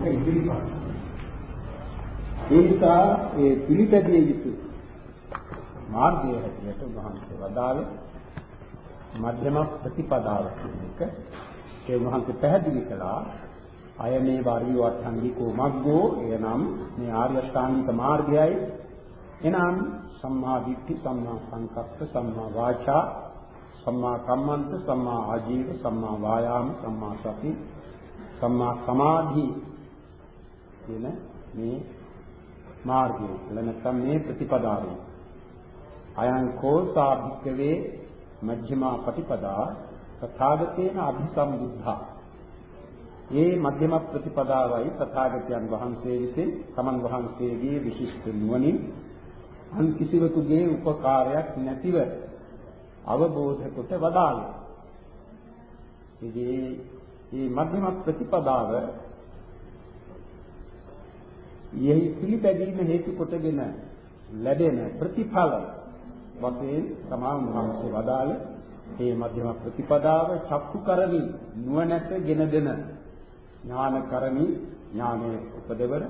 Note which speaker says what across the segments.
Speaker 1: දුක ඉදිරිපත්. ඒ නිසා ඒ පිළිපැදිය යුතු මාර්ගය හැටියට උන්වහන්සේ වදාළේ මධ්‍යම ප්‍රතිපදාව කියන එක ඒ උන්වහන්සේ පැහැදිලි කළා අයමේ වාරියෝ අට්ඨංගිකෝ මග්ගෝ එනම් මේ ආර්ය අෂ්ටාංගික මාර්ගයයි එනම් සම්මා දිට්ඨි සම්මා සංකප්ප සම්මා වාචා සම්මා කම්මන්ත සම්මා ආජීව සම්මා වායාම සම්මා සති සම්මා සමාධි කියන මේ මාර්ගය නැත්නම් මේ ප්‍රතිපදාවයි අයං කෝසා භික්කවේ මජ්ක්‍ධිමා පටිපදා තථාගතේන අභිසම්බුද්ධා මේ මධ්‍යම ප්‍රතිපදාවයි තථාගතයන් වහන්සේ විසින් තමන් වහන්සේගේ විශිෂ්ට නුවණින් අන් කිසිවෙකුගේ උපකාරයක් නැතිව අවබෝධ කොට වදාළා. ඉතින් මේ මධ්‍යම ප්‍රතිපදාව යෙහි පිළිපැදීම හේතු කොටගෙන ලැබෙන ප්‍රතිඵල වශයෙන් තමා වහන්සේ වදාළ මේ මධ්‍යම ප්‍රතිපදාව චක්කු කරමි නුවණැස ගෙන දෙන ඥාන කරමි ඥානයේ උපදවන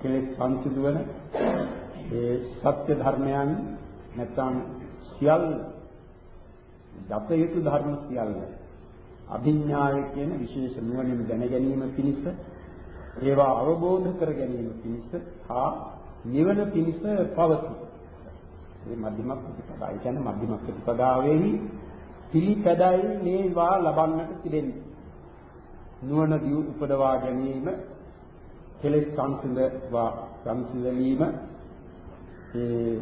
Speaker 1: කෙලෙස් සංසිඳවන ඒ සත්‍ය ධර්මයන් නැත්නම් සියල්ල දත යුතු ධර්ම සියල්ල අභිඥාය කියන විශේෂ නුවණින් දැන ගැනීම පිණිස ඒවා අවබෝධ කර ගැනීම පිණිස හා නිවන පිණිස පවතී. මේ මධ්‍යම ප්‍රතිපදාව. ඒ කියන්නේ මධ්‍යම ප්‍රතිපදාවෙහි පිළිපැදයි මේවා ලබන්නට තිබෙන්නේ. නුවණ දියු උපදවා ගැනීම කෙලෙස් සංසිඳවා සංසිඳලීම ඒ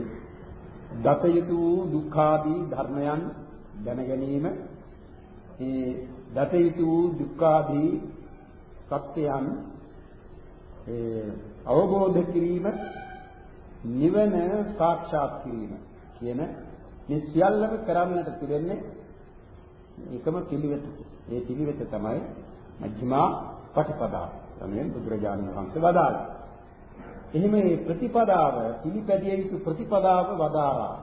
Speaker 1: දත යුතු දුක්ඛාදී ධර්මයන් දැන ගැනීම ඒ දත යුතු දුක්ඛාදී සත්‍යයන් ඒ අවබෝධ කිරීම නිවන සාක්ෂාත් කිරීම කියන මේ සියල්ලම කරන්නට තිබෙන්නේ එකම පිළිවෙත. ඒ පිළිවෙත තමයි මජ්ක්‍ධිමා පටිපදා. යන්නේ බුදුරජාණන් වහන්සේ වදාළා. එහෙම මේ ප්‍රතිපදාව පිළිපැදිය යුතු ප්‍රතිපදාව වදාරා.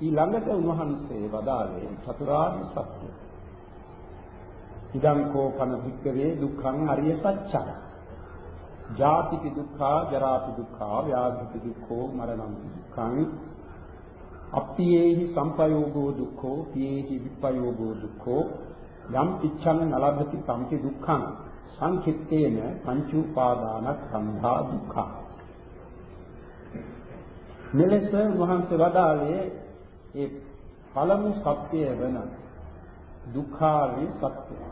Speaker 1: ඊළඟට උන්වහන්සේ වදාළේ චතුරාර්ය සත්‍ය. ඉදං කෝපන වික්කවේ දුක්ඛං අරිය සත්‍යං. ජාතිපි දුක්ඛා ජරාපි දුක්ඛා ව්‍යාධිපි දුක්ඛෝ මරණං දුක්ඛං අප්පියේහි සම්පයෝගෝ දුක්ඛෝ පියේහි විපයෝගෝ දුක්ඛෝ යම් පිච්ඡං නලබති සම්පි දුක්ඛං සංකිට්ඨේන පංච උපාදානස්කන්ධා දුක්ඛං මෙලෙස වහන්සේ වදාළේ ඒ පළමු සත්‍යය වෙන දුක්ඛාවේ සත්‍යය.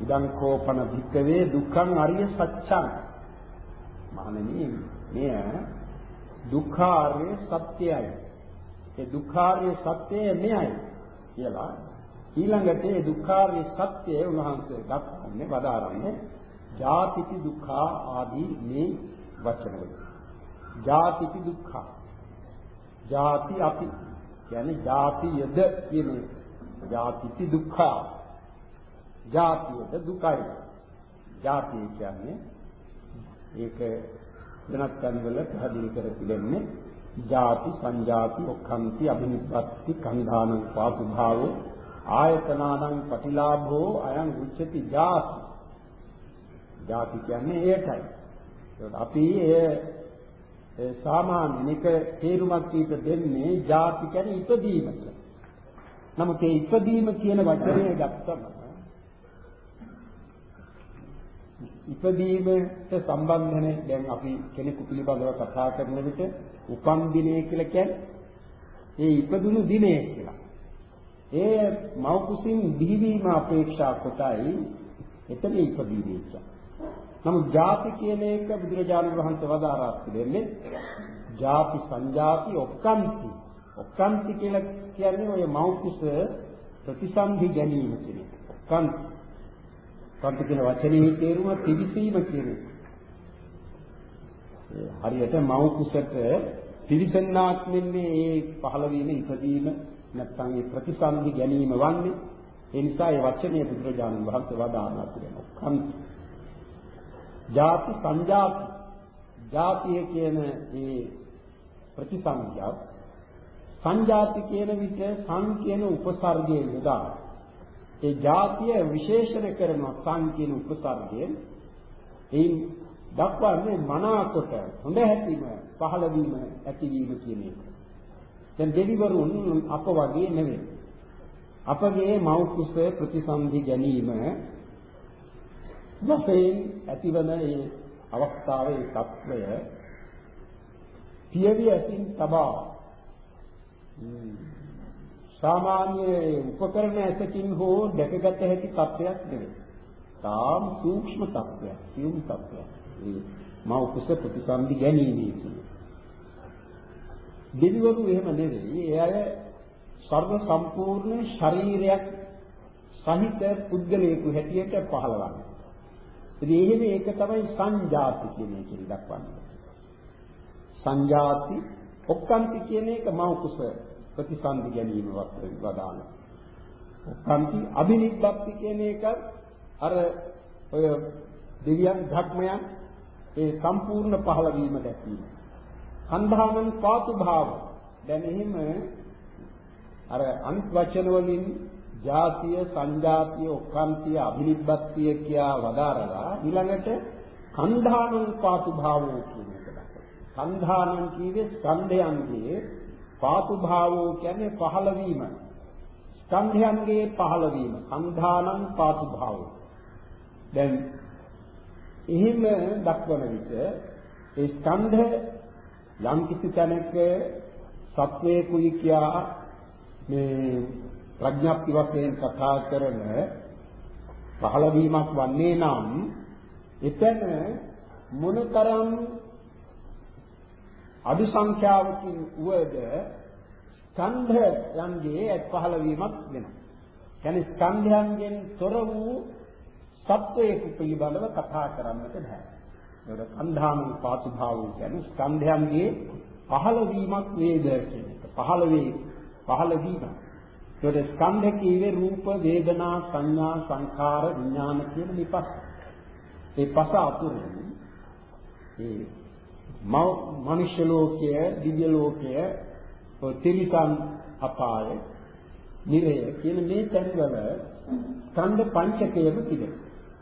Speaker 1: ඉදං කෝපන භික්කවේ දුක්ඛං අරිය සත්‍යං. මහණෙනි මෙය දුක්ඛාර්ය සත්‍යයයි. ඒ දුක්ඛාර්ය සත්‍යය මෙයයි කියලා ඊළඟට ඒ දුක්ඛාර්ය සත්‍යය උන්වහන්සේ දක්වන්නේ වදාරන්නේ ජාතිති දුක්ඛා ආදී මේ වචනවල. ජාතිති දුක්ඛා. ජාති අපි කියන්නේ ජාතියද කියන්නේ ජාතිති දුක්ඛා. ජාතියද දුකයි. ජාතිය කියන්නේ ඒක වෙනත් තැන්වල පැහැදිලි කර තිබෙන්නේ ජාති සංජාති ඔක්ඛන්ති අභිනිප්පත්ති කන්ධානං පාපු භාවෝ ආයතනානං පටිලාභෝ අයං උච්චති ජාති. ජාති කියන්නේ ඒකයි. අපි ඒ සාමාන්‍ය එක තේරුමක් කීප දෙන්නේ ජාති කියන්නේ ඉපදීමට නමුත් ඒ ඉපදීම කියන වචනය ගත්තම ඉපදීමට සම්බන්ධනේ දැන් අපි කෙනෙකු පිළිබඳව කතා කරන විට උපන් දිනය කියලා කියන්නේ ඒ ඉපදුණු දිනය කියලා. ඒ මව් කුසින් දිවිවීම අපේක්ෂා කොටයි එතන ඉපදීමේච්ච. නමුත් ಜಾති කියන එක බුදුරජාණන් වහන්සේ වදාරා තිබෙන්නේ ಜಾති සංජාති ඔක්කාන්ති. ඔක්කාන්ති කියලා කියන්නේ ඔය මව් කුස ප්‍රතිසන්ධි ගැනීම කියන එක. ඔක්කාන්ති කන්ති කියන වචනේ තේරුම පිවිසීම කියන එක. හරියට මව් කුසට පිවිසන්නාක් වෙන්නේ ඒ පහළ වීම ඉපදීම නැත්නම් ඒ ප්‍රතිසන්දි ගැනීම වන්නේ. ඒ නිසා ඒ වචනේ බුදුරජාණන් වහන්සේ වදාළා කියනවා. කන්ති. ಜಾති සංජාති. ಜಾතිය කියන ඒ ප්‍රතිසංජාත සංජාති කියන විට සං කියන උපසර්ගයේ යොදා ඒ જાතිය විශේෂණ කරන කන් කියන උපසර්ගයෙන් එයින් දක්වන්නේ මනාකොට හොඳ හැතිම පහළවීම ඇතිවීම කියන එක. දැන් දෙවිවරුන් අප වගේ නෙවෙයි. අපගේ මෞඛුස ප්‍රතිසන්දි ගැනීම වශයෙන් ඇතිවන ඒ අවස්ථාවේ తත්වය පියවි ඇතින් තබා සාමාන්‍ය උපකරණ ඇසකින් හෝ දැකගත හැකි තත්ත්වයක් නෙවෙයි. තාම සූක්ෂම තත්ත්වයක්, සියුම් තත්ත්වයක්. ඒ මා උපස ප්‍රතිසන්දි ගැනීමේ කියන්නේ. දෙවිවරු එහෙම නෙවෙයි. ඒ අය සර්ව සම්පූර්ණ ශරීරයක් සහිත පුද්ගලයෙකු හැටියට පහළවන්නේ. ඉතින් එහෙම ඒක තමයි සංජාති කියන එකෙන් දක්වන්නේ. සංජාති ඔක්කාන්ති කියන එක මව කුස ප්‍රතිසන්දි ගැනීම වදාන. ඔක්කාන්ති අබිනිබ්බත්ති කියන එක අර ඔය දෙවියන් ධක්මයන් ඒ සම්පූර්ණ පහළ වීම දැක්වීම. කන්ධානං පාතු භාව. දැන් එහෙම අර අනිත් වචන වලින් ජාතිය, සංජාතිය, ඔක්කාන්තිය, අභිනිබ්බත්තිය කියා වදාරලා ඊළඟට කන්ධානං පාතු භාවෝ කියන එක දක්වනවා. කන්ධානං කීවේ ස්කන්ධයන්ගේ පාතු භාවෝ කියන්නේ පහළ වීම. ස්කන්ධයන්ගේ පහළ වීම. කන්ධානං පාතු භාවෝ. දැන් එහෙම දක්වන විට ඒ ස්කන්ධ යම් කිසි තැනක සත්වේකුයි කියා මේ ප්‍රඥාප්ති වශයෙන් කතා කරන පහළ වීමක් වන්නේ නම් එතන මොනතරම් අඩු සංඛ්‍යාවකින් වුවද ස්කන්ධයන්ගේ පහළ වීමක් වෙනවා. කියන්නේ ස්කන්ධයන්ගෙන් තොර වූ සත්වයක පිළිබඳව කතා කරන්නට බෑ. ඒකට කන්ධාම පාතු භාවය කියන්නේ ස්කන්ධයන්ගේ පහළ වීමක් වේද කියන එක. පහළ වේ පහළ වීම. ඒකට ස්කන්ධ කීවේ රූප, වේදනා, සංඥා, සංඛාර, විඥාන කියන විපස්. ඒ පස අතුරින් ඒ මනුෂ්‍ය ලෝකය, දිව්‍ය ලෝකය, තිරිසන් අපාය, නිරය කියන මේ තැන්වල ස්කන්ධ පංචකයම තිබෙනවා.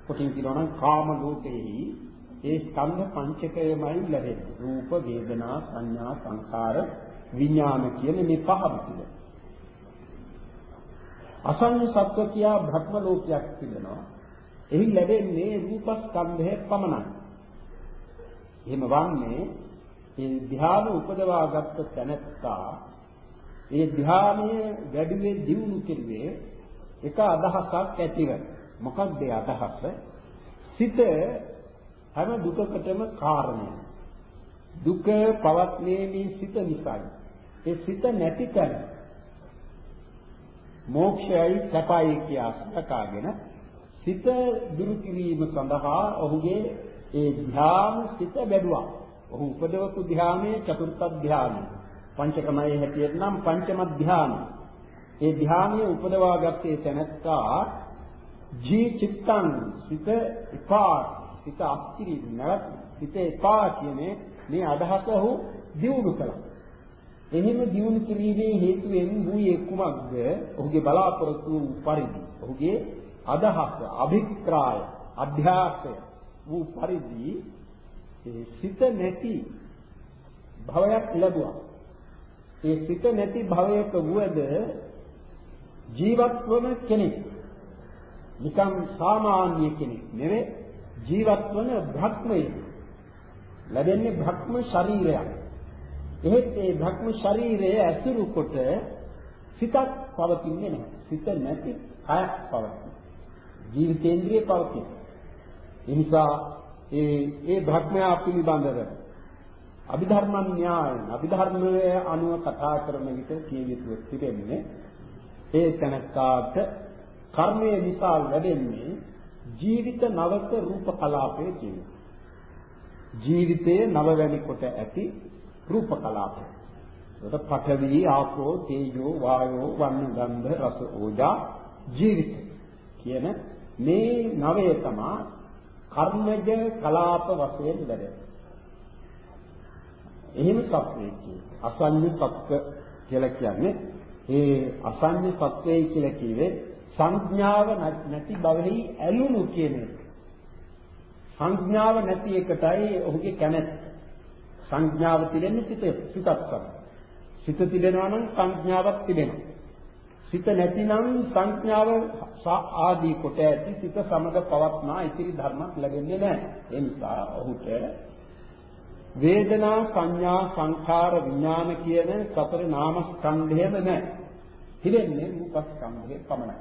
Speaker 1: කොටින් කියනවා නම් කාම ලෝකෙහි ඒ ස්කන්ධ පංචකයමයි ලැබෙන්නේ. රූප, වේදනා, සංඥා, සංකාර, විඥාන කියන මේ පහම තිබෙනවා. අසංය සත්ව කියා භ්‍රම ලෝකයක් තිබෙනවා. එහි ලැබෙන්නේ රූපස්කන්ධය පමණයි. එහෙම වන්නේ ඒ ධ්‍යාන උපදවාගත් තැනැත්තා ඒ ධ්‍යානය වැඩිවේ දියුණු කෙරුවේ එක අදහසක් ඇතිව මොකක්ද ඒ අදහස? සිත හැම දුකකටම කාරණය. දුක පවත්නේ මේ සිත නිසායි. ඒ සිත නැති තැන මෝක්ෂයයි සපයි කියා සකාගෙන සිත දුරු කිරීම සඳහා ඔහුගේ ඒ ධ්‍යාන සිත බැලුවා. ඔහු උපදවපු ධ්‍යානයේ චතුර්ථ ධ්‍යානය. පංචකමයේ හැටියට නම් පංචම ධ්‍යානය. ඒ ධ්‍යානයේ උපදවාගත්තේ තැනැත්තා ජී චිත්තං සිත එපා සිත අස්තිරි නැවත් සිත එපා කියන්නේ මේ අදහස ඔහු දියුණු කළා. එහෙම දියුණු කිරීමේ හේතුවෙන් වූයේ කුමක්ද? ඔහුගේ බලාපොරොත්තු වූ පරිදි ඔහුගේ අදහස, අභික්‍රාය, අධ්‍යාසය වූ පරිදි ඒ සිත නැති භවයක් ලැබුවා. ඒ සිත නැති භවයක වුවද ජීවත් වන කෙනෙක් නිකම් සාමාන්‍ය කෙනෙක් නෙවෙයි ජීවත් වන භක්මයෙක් ලැබෙන්නේ භක්ම ශරීරයක් එහෙත් ඒ භක්ම ශරීරය ඇසුරු කොට සිතක් පවතින්නේ නැහැ. සිත නැති කයක් පවතින. ජීවිතේන්ද්‍රිය පවතින. ඒ නිසා ඒ ඒ භක්මයා පිළිබඳව අභිධර්ම න්‍යායන අභිධර්මයේ අනුව කතා කරන විට කිය යුතු තිබෙන්නේ ඒ තැනකාට කර්මයේ නිසා ලැබෙන්නේ ජීවිත නවක රූප කලාපයේ කියන. ජීවිතයේ නවවැනි කොට ඇති රූප කලාපය. ඒකට පඨවි, ආපෝ, තේජෝ, වායෝ, වන්න, ගන්ධ, රස, ඕජා, ජීවිත කියන මේ නවය තමයි කර්මජ කලාප වශයෙන් ලැබෙන්නේ. එහෙම සත්‍යය කියන්නේ අසඤ්ඤ සත්‍ය කියලා කියන්නේ ඒ අසඤ්ඤ සත්‍යය කියලා කිව්වේ සංඥාව නැති බවෙහි ඇලුණු කියන එක. සංඥාව නැති එකටයි ඔහුගේ කැමැත්ත. සංඥාව තිබෙන්නේ සිත සිතක් තමයි. සිත තිබෙනවා නම් සංඥාවක් තිබෙනවා. සිත නැතිනම් සංඥාව ආදී කොට ඇති සිත සමග පවත්නා ඉතිරි ධර්මයක් ලැබෙන්නේ නැහැ. ඒ නිසා ඔහුට වේදනා සංඥා සංඛාර විඥාන කියන සතර නාම ස්කන්ධයම නැහැ. තිබෙන්නේ රූපස්කන්ධය පමණයි.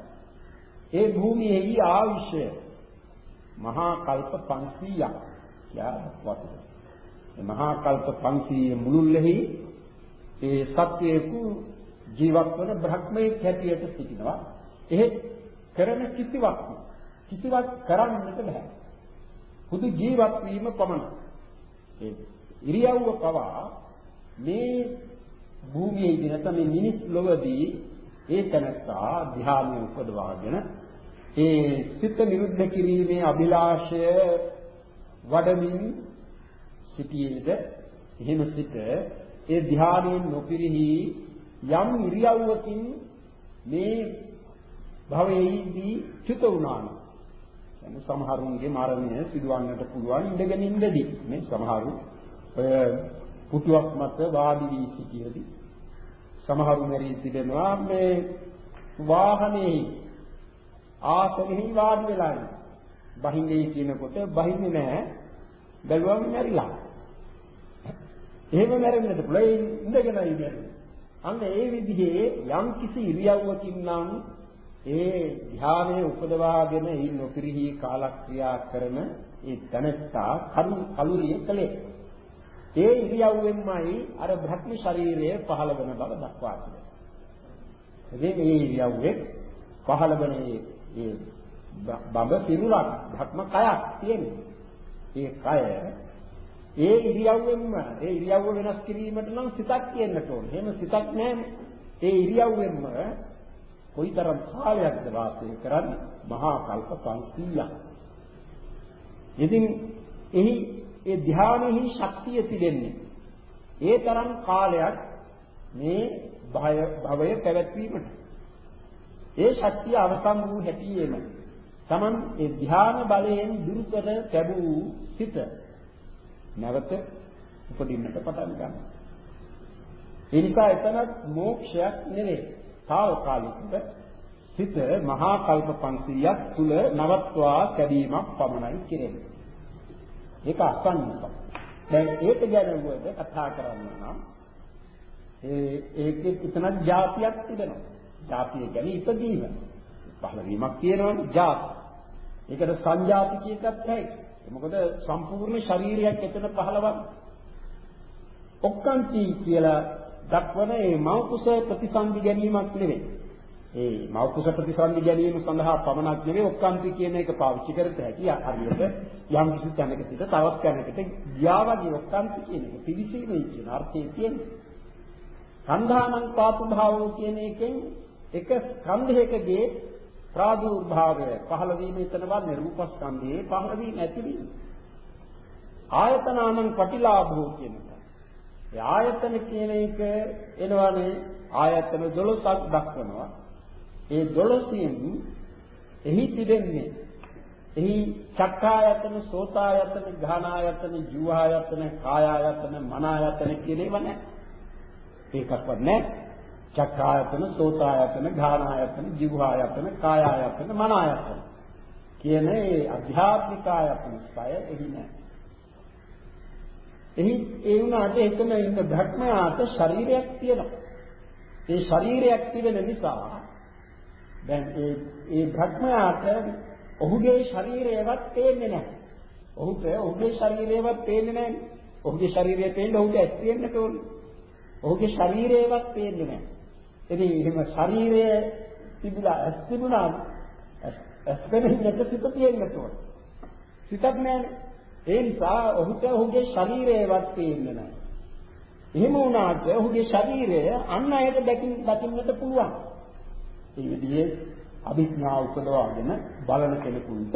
Speaker 1: ඒ භූමියේහි ආවිෂය මහා කල්ප 500ක් යා වතුන. මහා කල්ප 500 මුළුල්ලෙහි ඒ සත්‍යයක ජීවත් වන බ්‍රහ්මයේ හැටියට සිටිනවා. එහෙත් කරන කිසිවක් කිසිවක් කරන්නට බෑ. පුදු ජීවත් වීම පමණයි. ඒ ඉරියව්ව පවා මේ භූමියේදී නැත්නම් මේ මිනිස් ලොවදී ඒ තැනත්තා ධ්‍යානය උපදවාගෙන ඒ සිත නිරුද්ධ කිරීමේ අභිලාෂය වඩමින් සිටියේද එහෙම සිට ඒ ධ්‍යානයෙන් නොපිරිහි යම් ඉරියව්වකින් මේ භවයේදී චුත වුණාම يعني සමහරුන්ගේ මරණය සිදුවන්නට පුළුවන් ඉඳගෙන ඉඳදී මේ සමහරු ඔය පුටුවක් මත වාඩි වී සිටියදී සමහරු මෙරි තිබෙනවා මේ වාහනේ ආසනෙහි වාඩි වෙලා ඉන්න. බහින්නේ කියනකොට බහින්නේ නැහැ. බැලුවම මැරිලා. එහෙම මැරෙන්නට පුළුවන් ඉඳගෙන ඉන්නේ. අන්න ඒ විදිහේ යම් කිසි ඉරියව්වකින් නම් ඒ ධානයේ උපදවාගෙන ඒ නොපිරිහි කාලක්‍රියා කරන ඒ තනස්සා කරු කලුරිය කලේ. ඒ ඉරියව්වෙන්මයි අර භක්ම ශරීරය පහළ වෙන බව දක්වා තිබෙනවා. ඉතින් මේ ඉරියව්වේ පහළ වෙන ඒ බඹ පිරුලක් භක්ම කයක් තියෙනවා. ඒ කය ඒ ඉරියව්වෙන්ම ඒ ඉරියව්ව වෙනස් කිරීමට නම් සිතක් කියන්නට ඕනේ. එහෙම සිතක් නැහැනේ. ඒ ඉරියව්වෙන්ම කොයිතරම් කාලයක්ද වාසය කරන්නේ? මහා කල්ප 500ක්. ඉතින් එහි ඒ ධානයෙහි ශක්තිය තිබෙන්නේ. ඒ තරම් කාලයක් මේ භය භවය පැවැත්වීමට. ඒ ශක්තිය අවසන් වූ හැටියෙම Taman ඒ ධාන බලයෙන් දුරු කර ලැබූ සිත නැවත උපදින්නට පටන් ගන්නවා. ඒ නිසා එතනත් මෝක්ෂයක් නෙවෙයි. తాවකාලිකව හිත මහා කල්ප 500ක් තුල නවත්වා කැදීමක් පමණයි කෙරෙන්නේ. ඒක අසන්නකම්. දැන් ඒක ගැන වුණද කතා කරන්න නම් ඒ ඒකේ එතනක් જાතියක් තිබෙනවා. જાතිය ගැන ඉපදීම. පහළ වීමක් තියෙනවනේ જાති. ඒකට සංජාති කියකත් නැහැ. මොකද සම්පූර්ණ ශරීරයක් එතන පහළවන්නේ. ඔක්කාන්ති කියලා දක්වන මේ මෞකුස ප්‍රතිසන්දි ගැනීමක් නෙවෙයි. ඒ මෞකුස ප්‍රතිසන්දි ගැනීම සඳහා පමණක් නෙවෙයි ඔක්කාන්ති කියන එක පාවිච්චි කරත් හැකි හරියට යම් කිසි තැනක සිට තවත් තැනකට ගියා වගේ ඔක්කාන්ති කියන එක පිළිසීමේ කියන අර්ථය තියෙනවා. කන්ධානං පාතු භාවෝ කියන එකෙන් එක ස්කන්ධයකගේ ප්‍රාදුර්භාවය පහළ වීම එතන වන්නේ රූපස්කන්ධයේ පහළ වීම ඇතිවීම. ආයතනානං පටිලාභෝ කියන එක. ඒ ආයතන කියන එක එනවනේ ආයතන 12ක් දක්වනවා. ඒ 12න් එහි තිබෙන්නේ එහි චක්කායතන, සෝතායතන, ඝානායතන, ජීවායතන, කායායතන, මනායතන කියන ඒවා නැහැ. ඒකක්වත් නැහැ. චක්කායතන, සෝතායතන, ඝානායතන, ජීවායතන, කායායතන, මනායතන කියන ඒ අධ්‍යාත්මික ආයතන පය එහි නැහැ. එහි ඒ වුණාට එතන ඉන්න භක්මයාට ශරීරයක් තියෙනවා. ඒ ශරීරයක් තිබෙන නිසා දැන් ඒ ඒ භක්මයාට ඔහුගේ ශරීරයවත් පේන්නේ නැහැ. ඔහුට ඔහුගේ ශරීරයවත් පේන්නේ නැහැ. ඔහුගේ ශරීරය පේන්න ඔහුට ඇස් තියෙන්නට ඕනේ. ඔහුගේ ශරීරයවත් පේන්නේ නැහැ. ඉතින් එහෙම ශරීරය තිබුණා ඇස් තිබුණා ඇස් පෙනෙන්නේ නැත සිත තියෙන්නට ඕනේ. සිතක් නැහැනේ. ඒ නිසා ඔහුට ඔහුගේ ශරීරයවත් පේන්නේ නැහැ. එහෙම වුණාට ඔහුගේ ශරීරය අන් අයට දකින් දකින්නට පුළුවන්. ඒ විදිහේ අභිඥා උපදවාගෙන බලන කෙනෙකුට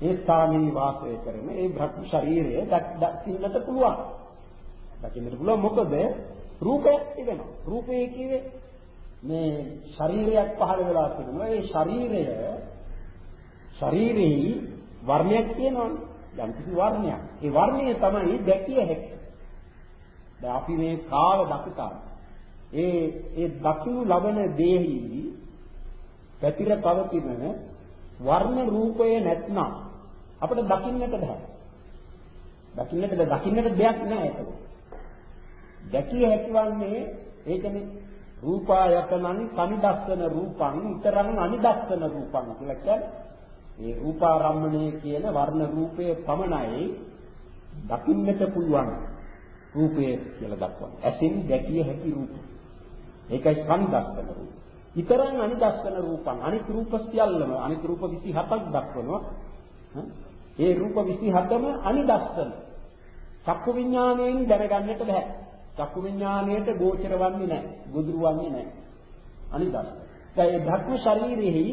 Speaker 1: ඒ ස්ථානයේ වාසය කරන ඒ භක්ති ශරීරය දකින්නට පුළුවන්. දකින්නට පුළුවන් මොකද රූපයක් තිබෙනවා. රූපය කියේ මේ ශරීරයක් පහළ වෙලා තිබෙනවා. ඒ ශරීරය ශරීරෙහි වර්ණයක් තියෙනවනේ. යම් කිසි වර්ණයක්. ඒ වර්ණය තමයි දැකිය හැකි. දැන් අපි මේ කාව දකිතා. ඒ ඒ දකිනු ලබන දේහි පැතිර පවතින වර්ණ රූපය නැත්නම් අපිට දකින්නට බෑ. දකින්නට දකින්නට දෙයක් නෑ ඒක. දැකිය හැකිවන්නේ ඒකනේ රූපායතනං සනිදස්සන රූපං ඊතරං අනිදස්සන රූපං කියලා කියන්නේ ඒ රූපාරම්මණය කියන වර්ණ රූපයේ පමණයි දකින්නට පුළුවන් රූපය කියලා දක්වන්නේ. ඇසින් දැකිය හැකි රූප. ඒකයි සනිදස්සන රූප. ඊතරං අනිදස්සන රූපං අනිත් රූප සියල්ලම අනිත් රූප 27ක් දක්වනවා. ඒ රූප 27ම අනිදස්සන. චක්කු විඥාණයෙන් දැනගන්නට බෑ. චක්කු විඥාණයට ගෝචර වන්නේ නැහැ. ගොදුරු වන්නේ නැහැ. අනිදස්සන. දැන් මේ ධර්ම ශරීරෙහි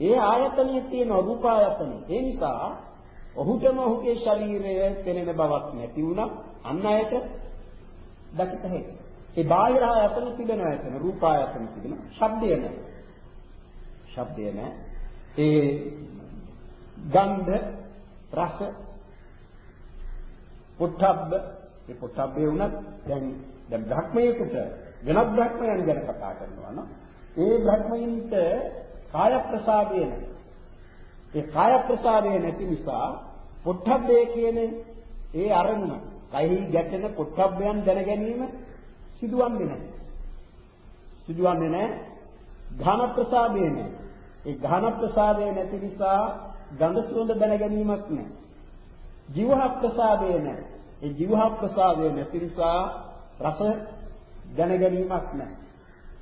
Speaker 1: ඒ ආයතනයේ තියෙන රූපායතනෙ. ඒ නිසා ඔහුටම ඔහුගේ ශරීරය පෙනෙන බවක් නැති වුණා අන් අයට දකිත හැකියි. ඒ බාහිර ආයතන තිබෙනවා එතන රූපායතන තිබෙනවා. ශබ්දය නැහැ. ශබ්දය නැහැ. ඒ ගන්ධ රස පුඨබ්බ ඒ පුඨබ්බේ උනත් දැන් දැන් බ්‍රහ්මයේකට වෙනත් බ්‍රහ්මයන් ගැන කතා කරනවා නම් ඒ බ්‍රහ්මයින්ට කාය ප්‍රසාදය නැහැ. ඒ කාය ප්‍රසාදය නැති නිසා පුඨබ්බේ කියන ඒ අරමුණ කයෙහි ගැටෙන පුඨබ්බයන් දැන ගැනීම සිදුවන්නේ නැහැ. සිදුවන්නේ නැහැ. ඝන ප්‍රසාදය නැහැ. ඒ ඝන ප්‍රසාදය නැති නිසා ගඳ සුවඳ දැන ගැනීමක් නැහැ. ජීවහ ප්‍රසාදය නැහැ. ඒ ජීවහ ප්‍රසාදය නැති නිසා රස දැන ගැනීමක් නැහැ.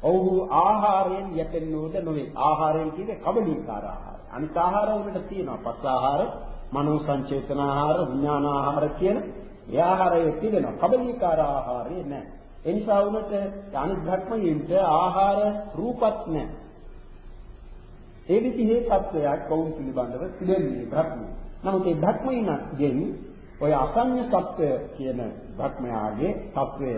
Speaker 1: ඔව්හු ආහාරයෙන් යැපෙන්නෝද නොවේ. ආහාරයෙන් කියන්නේ කබලීකාර ආහාර. අනිත් ආහාර වලට තියෙනවා. පස් ආහාර, මනෝ සංචේතන ආහාර, විඥාන ආහාර කියන ඒ ආහාරයේ තිබෙනවා. කබලීකාර ආහාරය නැහැ. ඒ නිසා වුණත් අනිත් භක්මයින්ට ආහාර රූපත් නැහැ. ඒ විදිහේ තත්වයක් කවුන් පිළිබඳව තිබෙන්නේ භක්මයි. නමුත් ඒ භක්මයින්ගෙන් ඔය අසඤ්ඤ සත්‍ය කියන භක්මයාගේ తත්වය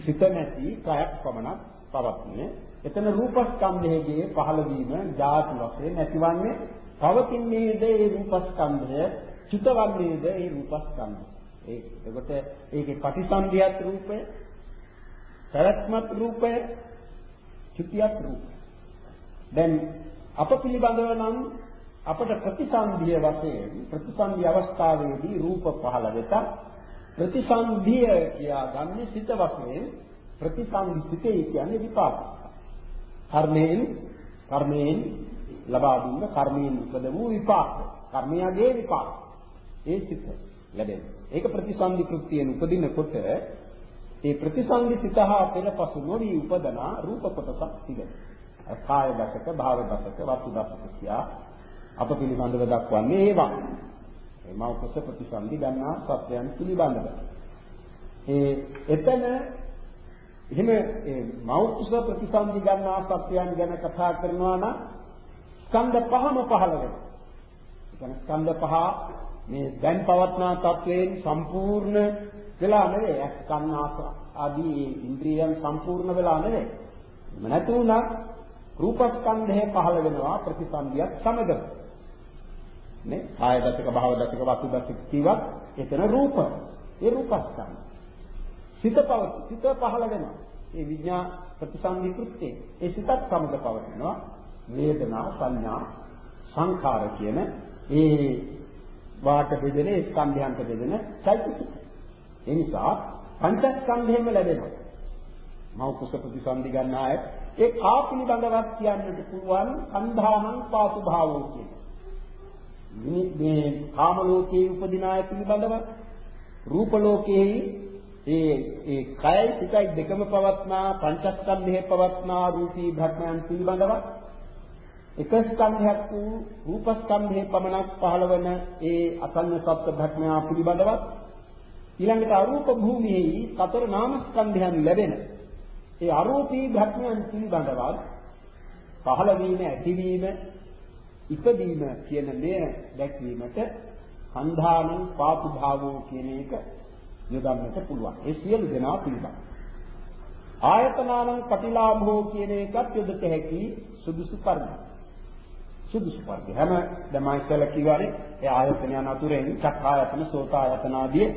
Speaker 1: සිත නැති කයක් පමණක් පවත්නේ. එතන රූපස්කන්ධයේ පහළ වීම ධාතු වශයෙන් නැතිවන්නේ පවතින්නේද ඒ රූපස්කන්ධය චිතවන්නේද ඒ රූපස්කන්ධය. ඒ එතකොට ඒකේ ප්‍රතිසන්දියත් රූපය පැවැත්මත් රූපය චුතියත් රූපය. දැන් අප පිළිබඳව නම් අපට ප්‍රතිසන්දිය වශයෙන් ප්‍රතිසන්දි අවස්ථාවේදී රූප පහළ වෙත ප්‍රතිසන්දිය කියා ගන්න සිත වශයෙන් ප්‍රතිසන්දි සිතේ කියන්නේ විපාක. කර්මයෙන් කර්මයෙන් ලබා දුන්න කර්මයෙන් උපද වූ විපාක. කර්මයගේ විපාක. ඒ සිත ලැබෙනවා. ඒක ප්‍රතිසන්දි කෘත්‍යයෙන් උපදිනකොට ඒ ප්‍රතිසන්දි සිත හා පෙරපසු නොවි උපදනා රූප කොටසක් තිබෙනවා. කාය දසක, භාව දසක, වස්තු දසක කියා අප පිළිබඳව දක්වන්නේ ඒවා. මේ මෞකස ප්‍රතිසන්දි ගන්නා සත්‍යයන් පිළිබඳව. ඒ එතන එහෙම ඒ මෞකස ප්‍රතිසන්දි ගන්නා සත්‍යයන් ගැන කතා කරනවා නම් ස්කන්ධ පහම පහළ වෙනවා. ඒ කියන්නේ ස්කන්ධ පහ මේ දැන් පවත්නා තත්වයෙන් සම්පූර්ණ වෙලා නෙවෙයි අස්කන්නාස ආදී ඉන්ද්‍රියයන් සම්පූර්ණ වෙලා නෙවෙයි. එම නැති වුණා රූපස්කන්ධය පහළ වෙනවා ප්‍රතිසන්දියක් සමග. නේ කාය දසක භාව දසක වස්තු දසක කිවත් එතන රූප. ඒ රූපස්කන්ධ. සිත පවති සිත පහළ වෙනවා. ඒ විඥා ප්‍රතිසන්දි කෘත්‍යය. ඒ සිතත් සමග පවතිනවා වේදනා සංඥා සංඛාර කියන ඒ වාට බෙදෙන ස්කන්ධයන්ට බෙදෙන චෛතසික. ඒ නිසා පංචස්කන්ධයෙන්ම ලැබෙනවා. මව කුස ප්‍රතිසන්දි ගන්න අය ඒ කා පිළිබඳවත් කියන්නට පුළුවන් සංධානං පාතු භාවෝ කියන. මේ කාම ලෝකයේ උපදින අය පිළිබඳව රූප ලෝකයේ ඒ ඒ කයයි සිතයි දෙකම පවත්නා පංචස්කන්ධයේ පවත්නා රූපී භක්මයන් පිළිබඳව එක ස්කන්ධයක් වූ රූපස්කන්ධයේ පමණක් පහළවන ඒ අසඤ්ඤ සත්ත්ව භක්මයා පිළිබඳවත් ඊළඟට අරූප භූමියේ සතර නාමස්කන්ධයන් ලැබෙන ඒ අරූපී භක්මයන් පිළිබඳව පහළ වීම ඇතිවීම ඉපදීම කියන මේ දැක්වීමට කන්ධානං පාතු භාවෝ කියන එක යොදන්නට පුළුවන්. ඒ සියලු දෙනා පිළිබඳ. ආයතනානං පටිලාභෝ කියන එකත් යොදත හැකි සුදුසු කර්ම. සුදුසු පරිදි හැම දැන් මම ඉස්සෙල්ලා කිව්වානේ ඒ ආයතනයන් අතුරෙන් චක්කායතන සෝතායතන ආදී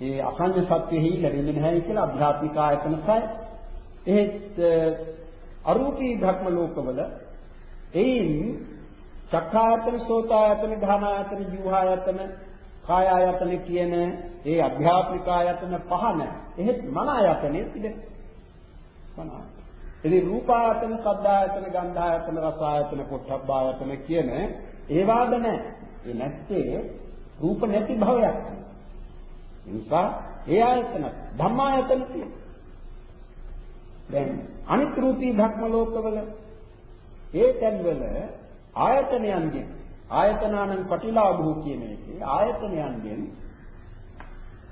Speaker 1: ඒ අසංජ සත්‍යෙහි ලැබෙන්නේ නැහැ කියලා අධ්‍යාත්මික ආයතන සය එහෙත් අරූපී භක්ම ලෝකවල එයින් චක්කායතන සෝතායතන ධානායතන ජීවහායතන කායායතන කියන ඒ අධ්‍යාත්මික ආයතන පහ නැහැ එහෙත් මන ආයතනෙ තිබෙනවා මන ආයතන ඉතින් රූපායතන, සද්ධායතන, ගන්ධායතන, රසායතන, පොට්ටබ්බායතන කියන ඒවාද නැහැ. ඒ නැත්තේ රූප නැති භවයක්. ඒ නිසා ඒ ආයතන ධම්මායතන තියෙනවා. දැන් අනිත් රූපී භක්ම ලෝකවල ඒ තැන්වල ආයතනයන්ගෙන් ආයතනානං පටිලාභෝ කියන එකේ ආයතනයන්ගෙන්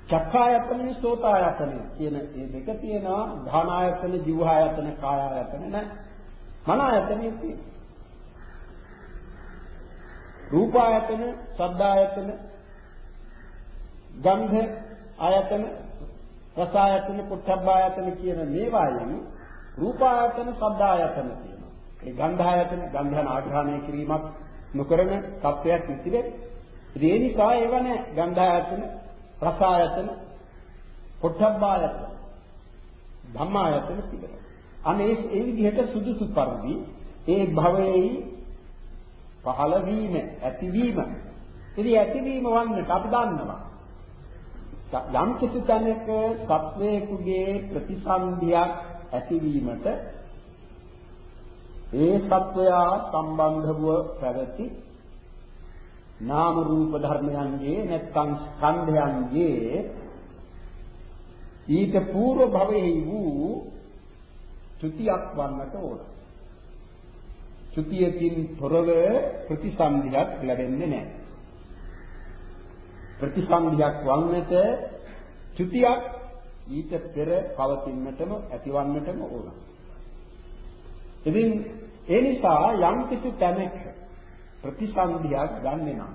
Speaker 1: චක්කායතනෙ සෝතායතනෙ කියන මේ දෙක තියෙනවා. ධානායතන ජීවහායතන කායායතන නැහැ. මන ආයතනෙ තියෙනවා රූපායතන සද්දායතන ගන්ධ ආයතන රසායතන පුට්ඨබ්බායතන කියන මේවායෙන් රූපායතන සද්දායතන තියෙනවා ඒ ගන්ධායතන ගන්ධන ආග්‍රහණය කිරීමක් නොකරන තත්වයක් ඉතිරෙයි ඒ නිසා ඒව නැහැ ගන්ධායතන රසායතන, පොට්ටබ්බායතන, ධම්මායතන තිබෙනවා. අනේ ඒ විදිහට සුදුසු පරිදි ඒ භවයේ පහළ වීම, ඇතිවීම. ඉතින් ඇතිවීම වන්නට අපි දන්නවා. යම් කිසි තැනක සත්වයකගේ ප්‍රතිසන්දියක් ඇතිවීමට ඒ සත්වයා සම්බන්ධව පැවති නාම රූප ධර්මයන්ගේ නැත්නම් ස්කන්ධයන්ගේ ඊට పూర్ව භවයේ වූ ත්‍ෘතියක් වන්නට ඕන. ත්‍ෘතියකින් තොරව ප්‍රතිසන්දියක් ලැබෙන්නේ නැහැ. ප්‍රතිසන්දියක් වන්නට ත්‍ෘතියක් ඊට පෙර පවතින්නටම ඇතිවන්නටම ඕන. ඉතින් ඒ නිසා යම් කිසි තැනක ප්‍රතිසන්දියක් ගන්නෙ නම්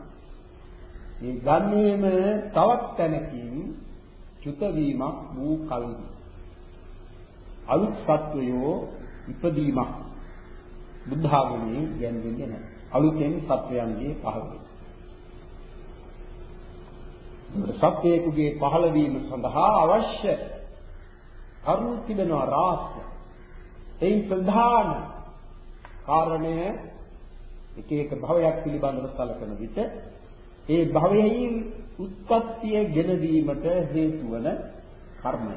Speaker 1: මේ ගන්නේම තවත් තැනකින් චුත වීමක් වූ කල්හි. අලුත් සත්වයෝ ඉපදීමක් බුද්ධ ආගමේ ගැන්වෙන්නේ නැහැ. අලුතෙන් සත්වයන්ගේ පහළ වීම සත්වයෙකුගේ පහළ වීම සඳහා අවශ්‍ය කරුණු තිබෙනවා රාශිය එයින් ප්‍රධාන කාරණය එක එක භවයක් පිළිබඳව සැලකන විට ඒ භවයෙහි උත්පත්තිය ගෙනවීමට හේතු වන කර්මය.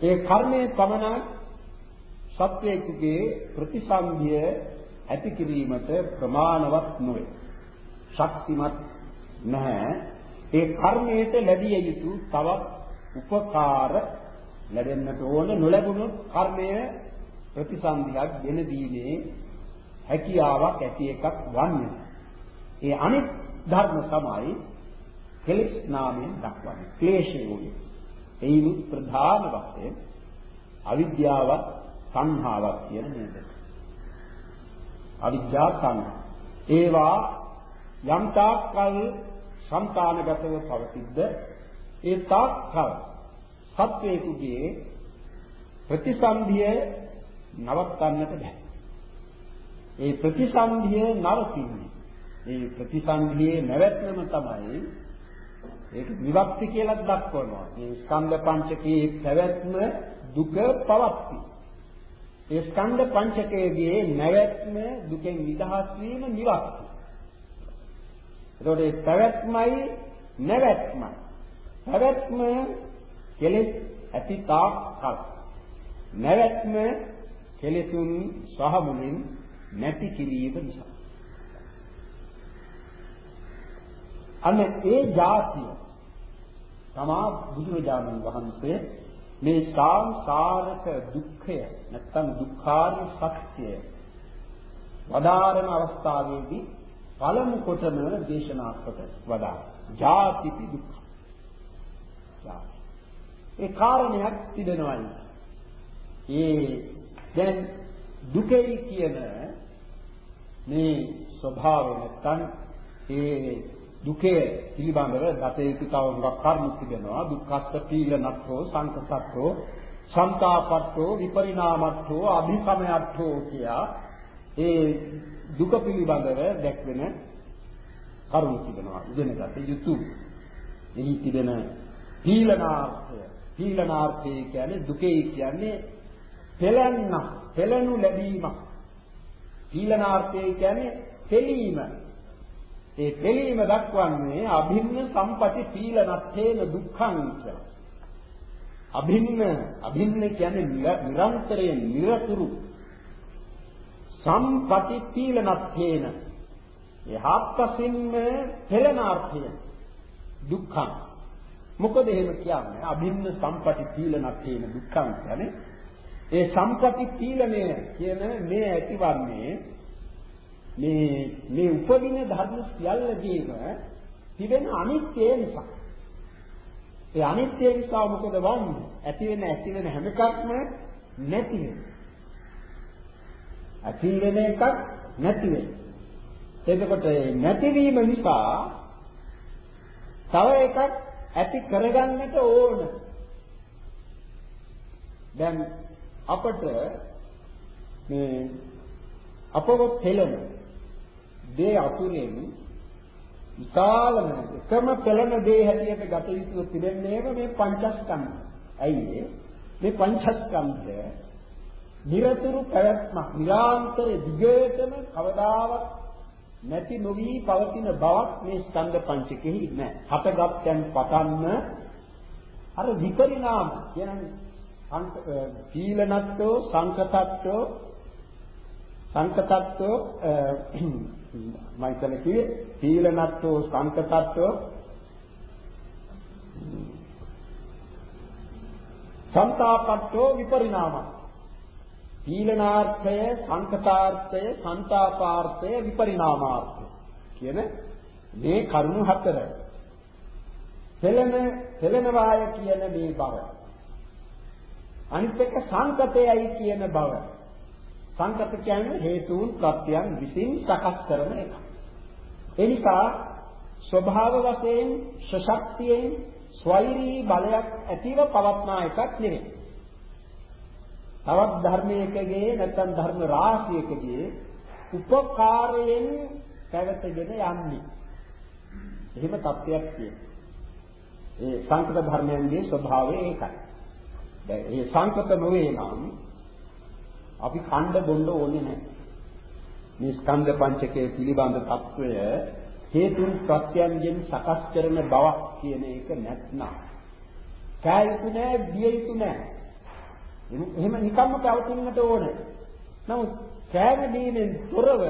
Speaker 1: ඒ කර්මයේ පමණ සත්වයේ ප්‍රතිසන්දිය ඇති කිරීමට ප්‍රමාණවත් නොවේ. ශක්තිමත් නැහැ. ඒ කර්මයට ලැබිය යුතු තවත් උපකාර ලැබෙන්නට ඕන නොලැබුණොත් කර්මය ප්‍රතිසන්දියක් දෙන දීමේ හැකියාවක් ඇති එකක් වන්නේ. ඒ අනිත් ධර්ම තමයි කෙලෙස් නාමයෙන් දක්වන්නේ. ක්ලේශයෝයි. ඒනි ප්‍රධාන වශයෙන් අවිද්‍යාවත් සංහාවක් කියන නේද? අවිද්‍යා සංහා. ඒවා යම් තාක්කල් සම්පානගතව පවතිද්ද ඒ තාක්කල් සත්වේකුගේ ප්‍රතිසන්දිය නවත්තන්නට බෑ. ඒ ප්‍රතිසන්ධිය නවතින්නේ. ඒ ප්‍රතිසන්ධියේ නැවැත්මම තමයි ඒක විවක්ති කියලා දක්වනවා. මේ ස්කන්ධ පංචකයේ පැවැත්ම දුක පවත්ති. ඒ ස්කන්ධ පංචකයේ නැවැත්ම දුකෙන් නිදහස් වීම නිවක්ති. එතකොට ඒ පැවැත්මයි නැවැත්මයි. පැවැත්ම කෙලෙස් ඇති තාක් කල්. නැවැත්ම කෙලෙසුන් සහ මුලින් නැති කිරීම නිසා. අන්න ඒ જાතිය තමා බුදුරජාණන් වහන්සේ මේ සාංසාරක දුක්ඛය නැත්තම් දුක්ඛාරය සත්‍යය වදාරන අවස්ථාවේදී පළමු කොටම දේශනා කොට වදා ජාතිපි දුක්ඛ. ඒ කාරණයක් තිබෙනවායි. ඒ දැන් දුකයි කියන මේ ස්වභාවය නැත්තම් ඒ දුකේ පිළිබඳව දත යුතු තව හුඟක් කර්ම තිබෙනවා දුක්ඛස්ස පීලනත්ෝ සංකසත්ෝ සන්තාපත්තෝ විපරිණාමත්තෝ අභිසමයත්තෝ කියා ඒ දුක පිළිබඳව දැක්වෙන කරුණු තිබෙනවා ඉගෙනගත යුතුයි. එහි තිබෙන පීලනාර්ථය පීලනාර්ථය කියන්නේ දුකේ කියන්නේ පෙළන්න පෙළනු ලැබීමක්. පීලනාර්ථය කියන්නේ පෙළීම ඒ පෙළීම දක්වන්නේ අභින්න සම්පති පීලනත්තේන දුක්ඛං කියලා. අභින්න අභින්න කියන්නේ නිරන්තරයෙන් නිරතුරු. සම්පති පීලනත්තේන ඒ හත්පසින්ම පෙළනාර්ථය. දුක්ඛං. මොකද එහෙම කියන්නේ අභින්න සම්පති පීලනත්තේන දුක්ඛං කියන්නේ ඒ සම්පති පීලනය කියන මේ ඇතිවන්නේ මේ මේ උපදින ධර්ම සියල්ලදීම තිබෙන අනිත්‍ය නිසා. ඒ අනිත්‍ය නිසා මොකද වන්නේ? ඇති වෙන ඇති වෙන හැම එකක්ම නැති වෙන. ඇති වෙන එකක් නැති වෙන. එතකොට නැතිවීම නිසා තව එකක් ඇති කරගන්නට ඕන. දැන් අපට මේ අපව පෙළෙන දේ අතුරෙන් විශාලම එකම පෙළෙන දේ හැටියට ගත යුතු තිබෙන්නේම මේ පංචස්කන්ධ. ඇයි මේ පංචස්කන්ධය නිරතුරු පැවැත්මක් නිරාන්තර දිගටම කවදාවත් නැති නොවි පවතින බවක් මේ ස්කන්ධ පංචකෙහි නැහැ. හටගත්යන් පතන්න අර විපරිණාම කියන්නේ සීලනත්තෝ සංකතත්තෝ සංකතත්තෝ මම ඉතල කිව්වේ සීලනත්තෝ සංකතත්තෝ සංතාපත්තෝ විපරිණාම සීලනාර්ථය සංකතාර්ථය සංතාපාර්ථය විපරිණාමාර්ථය කියන මේ කරුණු හතර පෙළෙන පෙළෙනවාය කියන මේ බව අනිත් එක සංකතයයි කියන බව. සංකත කියන්නේ හේතුන් ප්‍රත්‍යයන් විසින් සකස් කරන එක. ඒ නිසා ස්වභාව වශයෙන් ශක්තියෙන් ස්වෛරී බලයක් ඇතිව පවත්නා එකක් නෙවෙයි. තවත් ධර්මයකගේ නැත්නම් ධර්ම රාශියකගේ උපකාරයෙන් පැවතගෙන යන්නේ. එහෙම தත්වයක් තියෙනවා. ඒ සංකත ධර්මයන්ගේ ස්වභාවය ඒකයි. දැන් මේ සංකත නොවේ නම් අපි ඛණ්ඩ බොණ්ඩ ඕනේ නැහැ. මේ ස්කන්ධ පංචකයේ පිළිබඳ తত্ত্বය හේතුන් ප්‍රත්‍යයන්ගෙන් සකස් කරන බවක් කියන එක නැත්නම් කැයිතු නැහැ, බියයිතු නැහැ. එහෙම නිකම්ම පවතින්නට ඕනේ. නමුත් කෑම දීමෙන් තොරව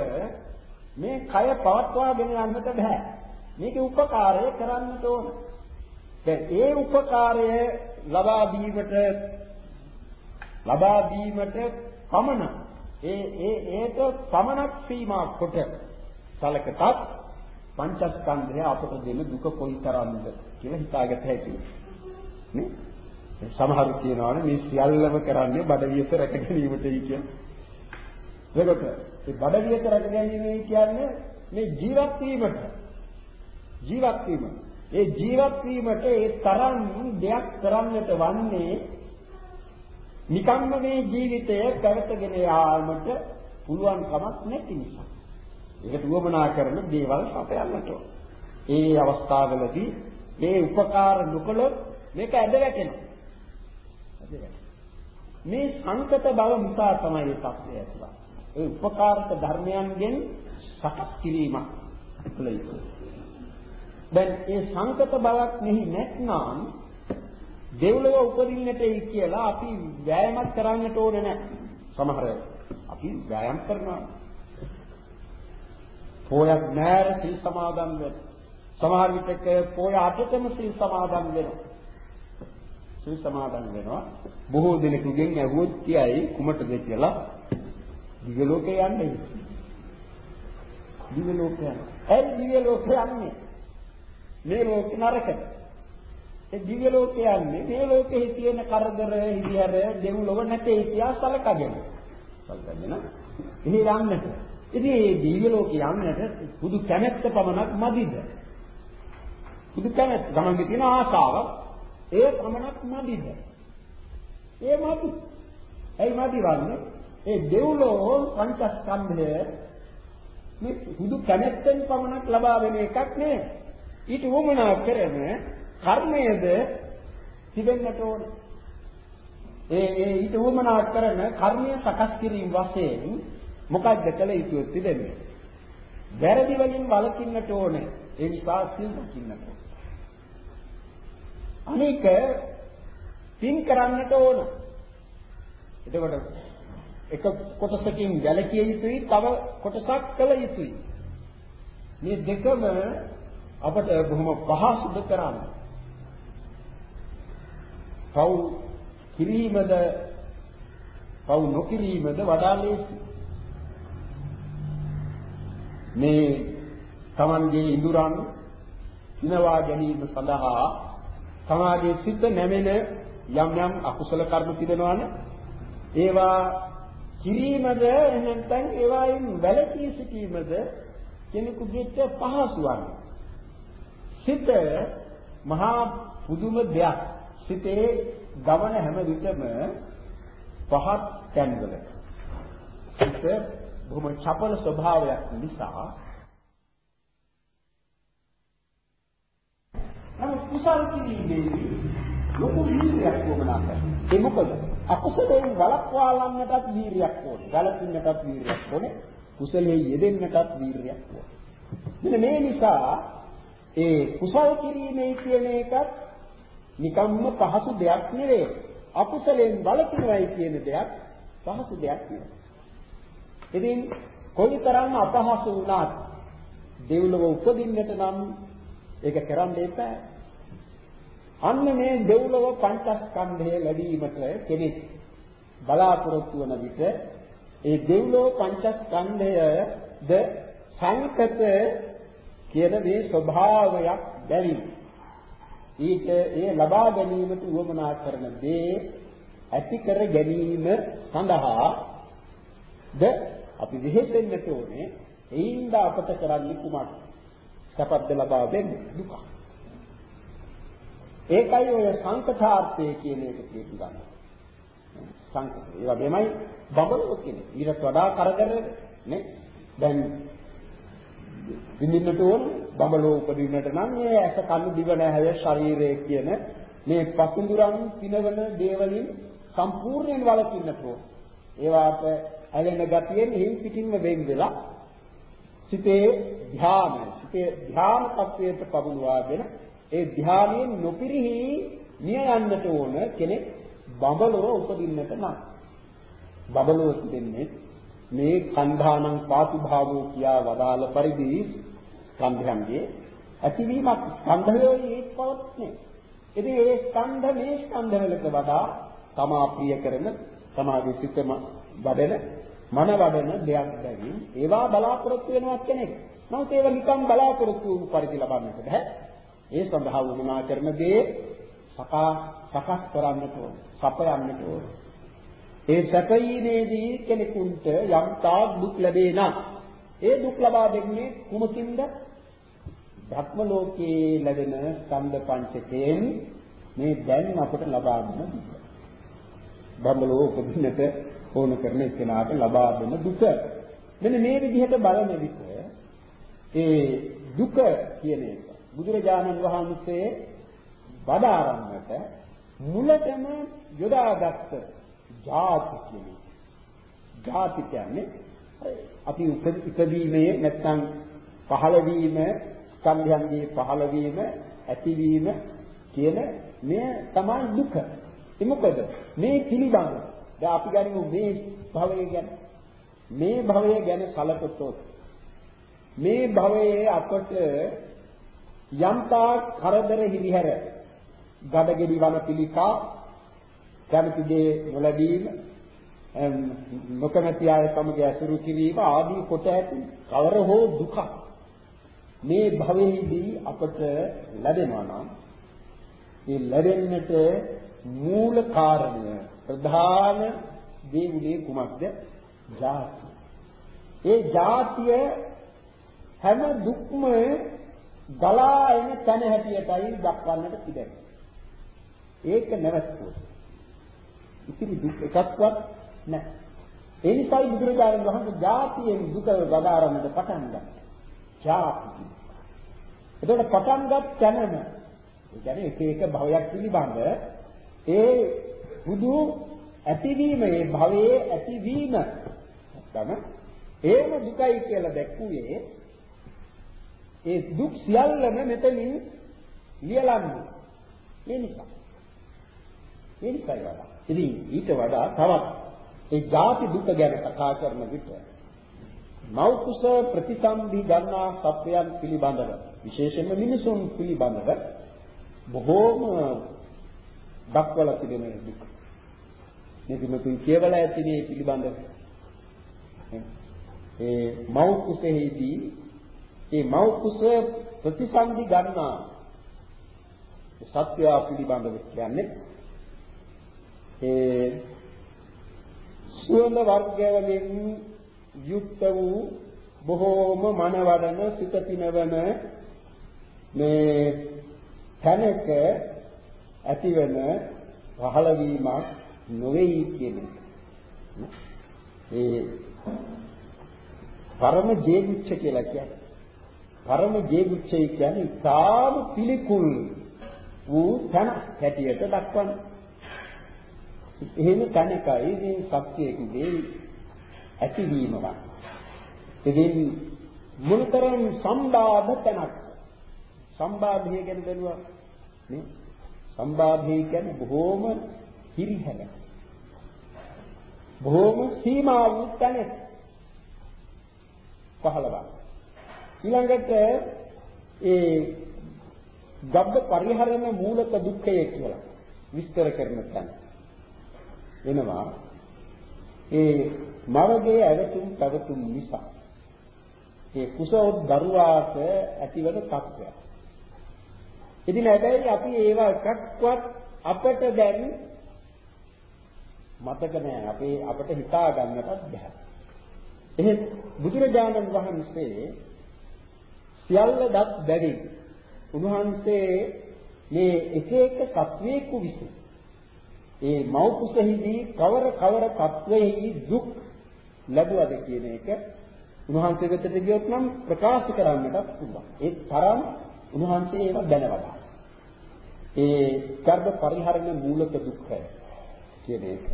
Speaker 1: මේ කය පවත්වාගෙන යන්නට බෑ. මේකේ උපකාරය කරන්නට ඕනේ. දැන් ඒ උපකාරය ලබා දීමට ලබා දීමට පමණ ඒ ඒ ඒට පමණක් සීමා කොට සලකතත් පංචස්කන්ධය අපට දෙන දුක කොයිතරම්ද කියලා හිතාගත හැකියි. නේ? සමහරු කියනවානේ මේ සියල්ලම කරන්නේ බඩවියස රැක ගැනීමටයි කියන්නේ. එතකොට මේ බඩවියස රැක ගැනීම කියන්නේ මේ ජීවත් වීමට ජීවත් වීමට ඒ ජීවත් වීමට ඒ තරම් දෙයක් කරන්නට වන්නේ නිකම්ම මේ ජීවිතය පැවතගෙන යාමට පුළුවන් කමක් නැති නිසා. ඒකට උවමනා කරන දේවල් අපයන්නට ඒ අවස්ථාවලදී මේ උපකාර නොකළොත් මේක ඇද වැටෙනවා. මේ සංකත බව නිසා තමයි ඒ තත්ත්වය ඇතිවන්නේ. ඒ උපකාරක ධර්මයන්ගෙන් සකස් කිරීමක් කළ යුතුයි. දැන් ඒ සංකත බවක් මෙහි නැත්නම් දෙව්ලොව උපදින්නටයි කියලා අපි වෑයමක් කරන්නට ඕනේ නැහැ. සමහර අපි වෑයම් කරනවා. පොයක් නැර සිල් සමාදන් වෙන. සමහර විටක පොය අටටම සිල් සමාදන් වෙනවා. සිල් සමාදන් වෙනවා. බොහෝ දිනකගෙන් ඇහුවොත් කියයි කුමටද කියලා දිව්‍ය ලෝකේ යන්නේ. දිව්‍ය ලෝකේ යන්නේ. ඒ දිව්‍ය ලෝකේ යන්නේ මේ ලෝකේ නරකද? ඒ දිව්‍ය ලෝකේ යන්නේ මේ ලෝකෙහි තියෙන කරදර, හිරිහැර, දෙව්ලොව නැtei කියා සලකගෙන. සලකගෙන එහි යන්නට. ඉතින් මේ දිව්‍ය ලෝකේ යන්නට පුදු කැමැත්ත පමණක් මදිද? පුදු කැමැත්ත ගමන්ගේ තියෙන ආශාව ඒ පමණක් මදිද? ඒ මදි. ඇයි මදි වන්නේ? ඒ දෙව්ලෝ පංචස්කන්ධය මේ හුදු කැමැත්තෙන් පමණක් ලබා දෙන එකක් නෙවෙයි. ඊට වමනා කරන කර්මයේද තිබෙන්නට ඕන. ඒ ඒ ඊට වමනා කරන කර්මය සකස් කිරීම වශයෙන් මොකක්ද කළ යුතු තිබෙන්නේ? වැරදි වලින් වළකින්නට ඕනේ. ඒ නිසා සිල් රකින්නට ඕනේ. අනික පින් කරන්නට ඕන. එතකොට එක කොටසකින් ගැලකිය යුතුයි තව කොටසක් කළ යුතුයි. මේ දෙකම අපට බොහොම පහසුද කරන්න. පව් කිරීමද පව් නොකිරීමද වඩා ලේසි. මේ Tamanගේ ඉඳුරන් දිනවා ගැනීම සඳහා සමාජයේ සිත් නැමෙන යම් යම් අකුසල කර්ම තිබෙනවනේ ඒවා කිරීමද නැත්නම් ඒවායින් වැළකී සිටීමද කෙනෙකුට පහසුවක්. සිත මහා පුදුම දෙයක්. සිතේ ගමන හැම විටම පහත් තැන්වල. සිත බොහොම චපල ස්වභාවයක් නිසා නමුත් කුසල් කිරීමේදී ලොකු වීර්යයක් වමනා කරනවා. ඒ මොකද? අකුසලයෙන් වළක්වා ළන්නටත් වීරියක් ඕනේ. ගලපින්නටත් වීරියක් ඕනේ. කුසලයේ යෙදෙන්නටත් වීරියක් ඕනේ. මෙන්න මේ නිසා ඒ කුසල් කිරීමේ කියන එකත් නිකම්ම පහසු දෙයක් නෙවෙයි. අකුසලයෙන් වළකිනවයි කියන දෙයක් පහසු දෙයක් නෙවෙයි. ඉතින් කොයිතරම් අපහසු වුණත් දෙව්ලොව උපදින්නට නම් ඒක කරන්න එපා. අන්න මේ දෙව්ලොව පංචස්කන්ධය ලැබීමට කෙනෙක් බලාපොරොත්තු වන විට ඒ දෙව්ලොව පංචස්කන්ධයද සංකත කියන මේ ස්වභාවයක් බැරි. ඊට ඒ ලබා ගැනීමට උවමනා කරන දේ ඇති කර ගැනීම සඳහා ද අපි විහෙතෙන්නට ඕනේ. එයින්ද අපට කරන්නේ කුමක්ද? සපද්ද ලබා දෙන්නේ දුක. ඒකයි ඔය සංකතාර්ථය කියන එක තේරුම් සංකත. ඒ වගේමයි බබලෝ කියන්නේ. ඊට වඩා කරදර නේ. දැන් විඳින්නට ඕන බබලෝ උපදින්නට නම් මේ ඇස කන දිව නැහැය ශරීරය කියන මේ පසුඳුරන් පිනවන දේවලින් සම්පූර්ණයෙන් වළකින්නට ඕන. ඒවාට ඇලෙන ගතියෙන් හිල් පිටින්ම වෙන් වෙලා සිතේ ධ්‍යාන සිතේ ධ්‍යාන තත්වයට පමුණවාගෙන ඒ ධානයෙන් නොපිරිහි මිය යන්නට ඕන කෙනෙක් බඹලව උපදින්නට නම්. බඹලව තිබෙන්නේ මේ කන්ධානං පාතුභාවෝ කියා වදාළ පරිදි ස්කන්ධයන්ගේ ඇතිවීමක් ස්කන්ධයෝ ඒකවත්නේ ඉතින් ඒ ස්කන්ධ මේ ස්කන්ධවලට වඩා තමා ප්‍රිය කරන සමාධි සිතම වඩන මන වඩන දෙයක් බැවින් ඒවා බලාපොරොත්තු වෙනවත් කෙනෙක්. නමුත් ඒවා නිකම් බලාපොරොත්තු වූ පරිදි ලබන්නට බෑ. ඒ සඳහා වුණා කරන දේ සකා සකස් කරන්නට ඕන. සපයන්නට ඕන. ඒ සැපීමේදී කෙනෙකුට යම් තාක් දුක් ලැබේ නම් ඒ දුක් ලබා දෙන්නේ කුමකින්ද? භක්ම ලෝකයේ ලැබෙන ස්කන්ධ පංචකයෙන් මේ දැන් අපට ලබා දෙන දුක. භක්ම ලෝකෙන්නට ඕන කරන කෙනාට ලබා දෙන දුක. මෙන්න මේ විදිහට බලන විට ඒ දුක කියන එක බුදුරජාණන් වහන්සේ වදාරන්නට මුලටම යොදාගත්ත ජාති කියන්නේ. ජාති කියන්නේ අපි ඉපදීමේ නැත්නම් පහළවීම ස්කන්ධයන්ගේ පහළවීම ඇතිවීම කියන මේ තමයි දුක. ඒ මොකද මේ පිළිබඳ දැන් අපි ගනිමු මේ භවය ගැන මේ භවය ගැන කලකොතොත් මේ භවයේ අපට යම්තා කරදර හිරිහැර ගඩගෙඩි වන පිළිකා කැමති දේ නොලැබීම නොකමැති අය සමග ඇසුරු කිරීම ආදී කොට ඇති කවර හෝ දුක මේ භවයේදී අපට ලැබෙනවා නම් ඒ ලැබෙන්නට මූල කාරණය ප්‍රධාන දේ උනේ කුමක්ද? ජාති. ඒ ජාතිය හැම දුක්ම ගලා එන තැන හැටියටයි දක්වන්නට තිබෙන්නේ. ඒක නැවතුනොත්. ඉතිරි දුක් එකක්වත් නැහැ. ඒ නිසායි බුදුරජාණන් වහන්සේ ජාතියෙන් දුක වදාරන්නට පටන් ගත්තා. ජාති. එතකොට පටන් ගත් තැනම ඒ කියන්නේ එක එක භවයක් පිළිබඳ ඒ බුදු ඇතිවීම ඒ භවයේ ඇතිවීම නැත්නම් ඒම දුකයි කියලා දැක්ුවේ ඒ දුක් සියල්ලම මෙතනින් ලියලන්නේ. ඒ නිසා. ඒ නිසායි වඩා. ඉතින් ඊට වඩා තවත් ඒ ජාති දුක ගැන කතා කරන විට මෞකුස ප්‍රතිසන්දි ගන්නා සත්‍යයන් පිළිබඳව විශේෂයෙන්ම මිනිසුන් පිළිබඳව බොහෝම දක්වලා තිබෙන දුක. මේ පිළිතුරු කියවලා ඇති මේ පිළිබඳව. ඒ මව් කුසෙහිදී ඒ මව් කුස ප්‍රතිසන්දි ගන්නා සත්‍ය පිළිබඳව කියන්නේ ඒ සුවඳ වර්ගවලින් යුක්ත වූ බොහෝම මනවදන සිත පිනවන මේ තැනක ඇතිවන පහළවීමක් නොවේයි කියන ඒ පරම ජේගුච්ඡ කියලා කියන්නේ. පරම ජේගුච්ඡය කියන්නේ ඉතාම පිළිකුල් වූ තන හැටියට දක්වන්නේ. එහෙම තැනකයි මේ සත්‍යයේ ඇතිවීමක්. ඉතින් මුල්තරම් සම්බාධ තැනක්. සම්බාධය ගැන බැලුවා නේ. සම්බාධය කියන්නේ බොහෝම හිරිහැර. බොහෝම සීමා වූ තැනක්. පහළවක්. ඊළඟට ඒ ගබ්බ පරිහරණ මූලක දුක්ඛය කියලා විස්තර කරන තැන. වෙනවා ඒ මවගේ ඇවතුම් පැවතුම් නිසා ඒ කුසෝත් දරුවාට ඇතිවන තත්ත්වය. ඉතින් හැබැයි අපි ඒවා එකක්වත් අපට දැන් මතක නෑ අපේ අපට හිතා ගන්නටත් බැහැ. එහෙත් බුදුරජාණන් වහන්සේ සියල්ල දත් බැවින් උන්වහන්සේ මේ එක එක සත්වයක විසින් ඒ මෞකුසෙහිදී කවර කවර තත්වෙහි දුක් ලැබුවද කියන එක උන්වහන්සේ වෙතට ගියොත් නම් ප්‍රකාශ කරන්නටත් පුළුවන්. ඒ තරම් උන්වහන්සේ ඒක දැනවලා. ඒ ගර්භ පරිහරණ මූලක දුක්ඛය කියන එක.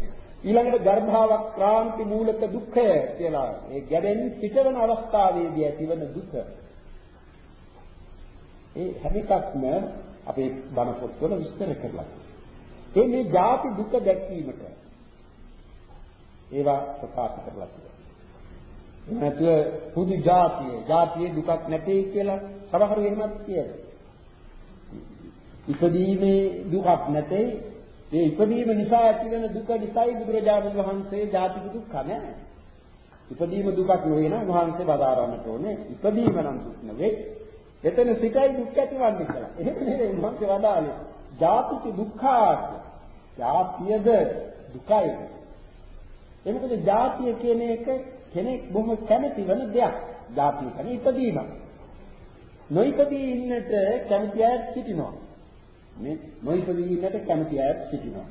Speaker 1: ඊළඟට ගර්භාවක් ක්‍රාන්ති මූලක දුක්ඛය කියලා ඒ ගැබෙන් පිටවන අවස්ථාවේදී ඇතිවන දුක. ඒ හැම එකක්ම අපේ බණ පොත්වල විස්තර කරලා. ඒ මේ ජාති දුක දැක්වීමට ඒවා ප්‍රකාශ කරලා තියෙනවා. නැතුව පුදු ජාතිය, ජාතියේ දුකක් නැtei කියලා සමහර වෙනමත් කියනවා. ඉපදීමේ දුකක් නැtei ඒ ඉපදීම නිසා ඇතිවන දුක නිසායි බුදුරජාණන් වහන්සේ ජාතික දුක්ඛ නැහැ. ඉපදීම දුකක් නෙවෙයි නම් වහන්සේ බදාරන්නට ඕනේ. ඉපදීම නම් දුක් නෙවෙයි. එතන සිටයි දුක් ඇතිවන්නේ කියලා. එහෙම නෙවෙයි වහන්සේ වදාළේ. ජාතික දුක්ඛාත්. ජාතියද දුකයි. එමකද ජාතිය කියන එක කෙනෙක් බොහොම කැමති වෙන දෙයක්. ජාතිය කියන්නේ ඉපදීම. නොඉපදී ඉන්නට කැමති අය සිටිනවා. මේ නොයිපදී ඉන්නට කැමති අය සිටිනවා.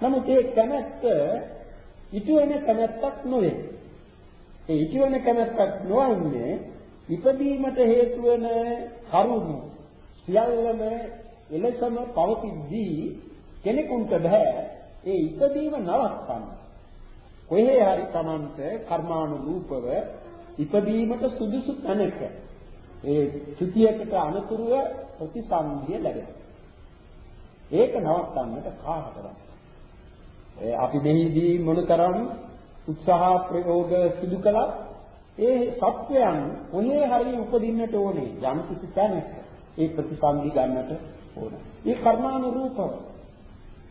Speaker 1: නමුත් ඒ කැමැත්ත ඉතු වෙන කැමැත්තක් නොවේ. ඒ ඉතු වෙන කැමැත්තක් නොවන්නේ ඉපදීමට හේතු වෙන කරුණු සියල්ලම එලෙසම පවතිද්දී කෙනෙකුට බෑ ඒ ඉපදීම නවත්තන්න. කොහේ හරි Tamanට කර්මානුරූපව ඉපදීමට සුදුසු තැනක ඒ ත්‍ෘතියකට අනුතුරුව ප්‍රතිසන්දිය ලැබෙනවා. ඒක නවත්තන්නට කාටවත්. අපි මෙහිදී මොනතරම් උත්සාහ ප්‍රයෝග සිදු කළත් ඒ සත්වයන් කොහේ හරි උපදින්නට ඕනේ යම් කිසි තැනක. ඒ ප්‍රතිසන්දි ගන්නට ඕන. ඒ කර්මානුරූපව.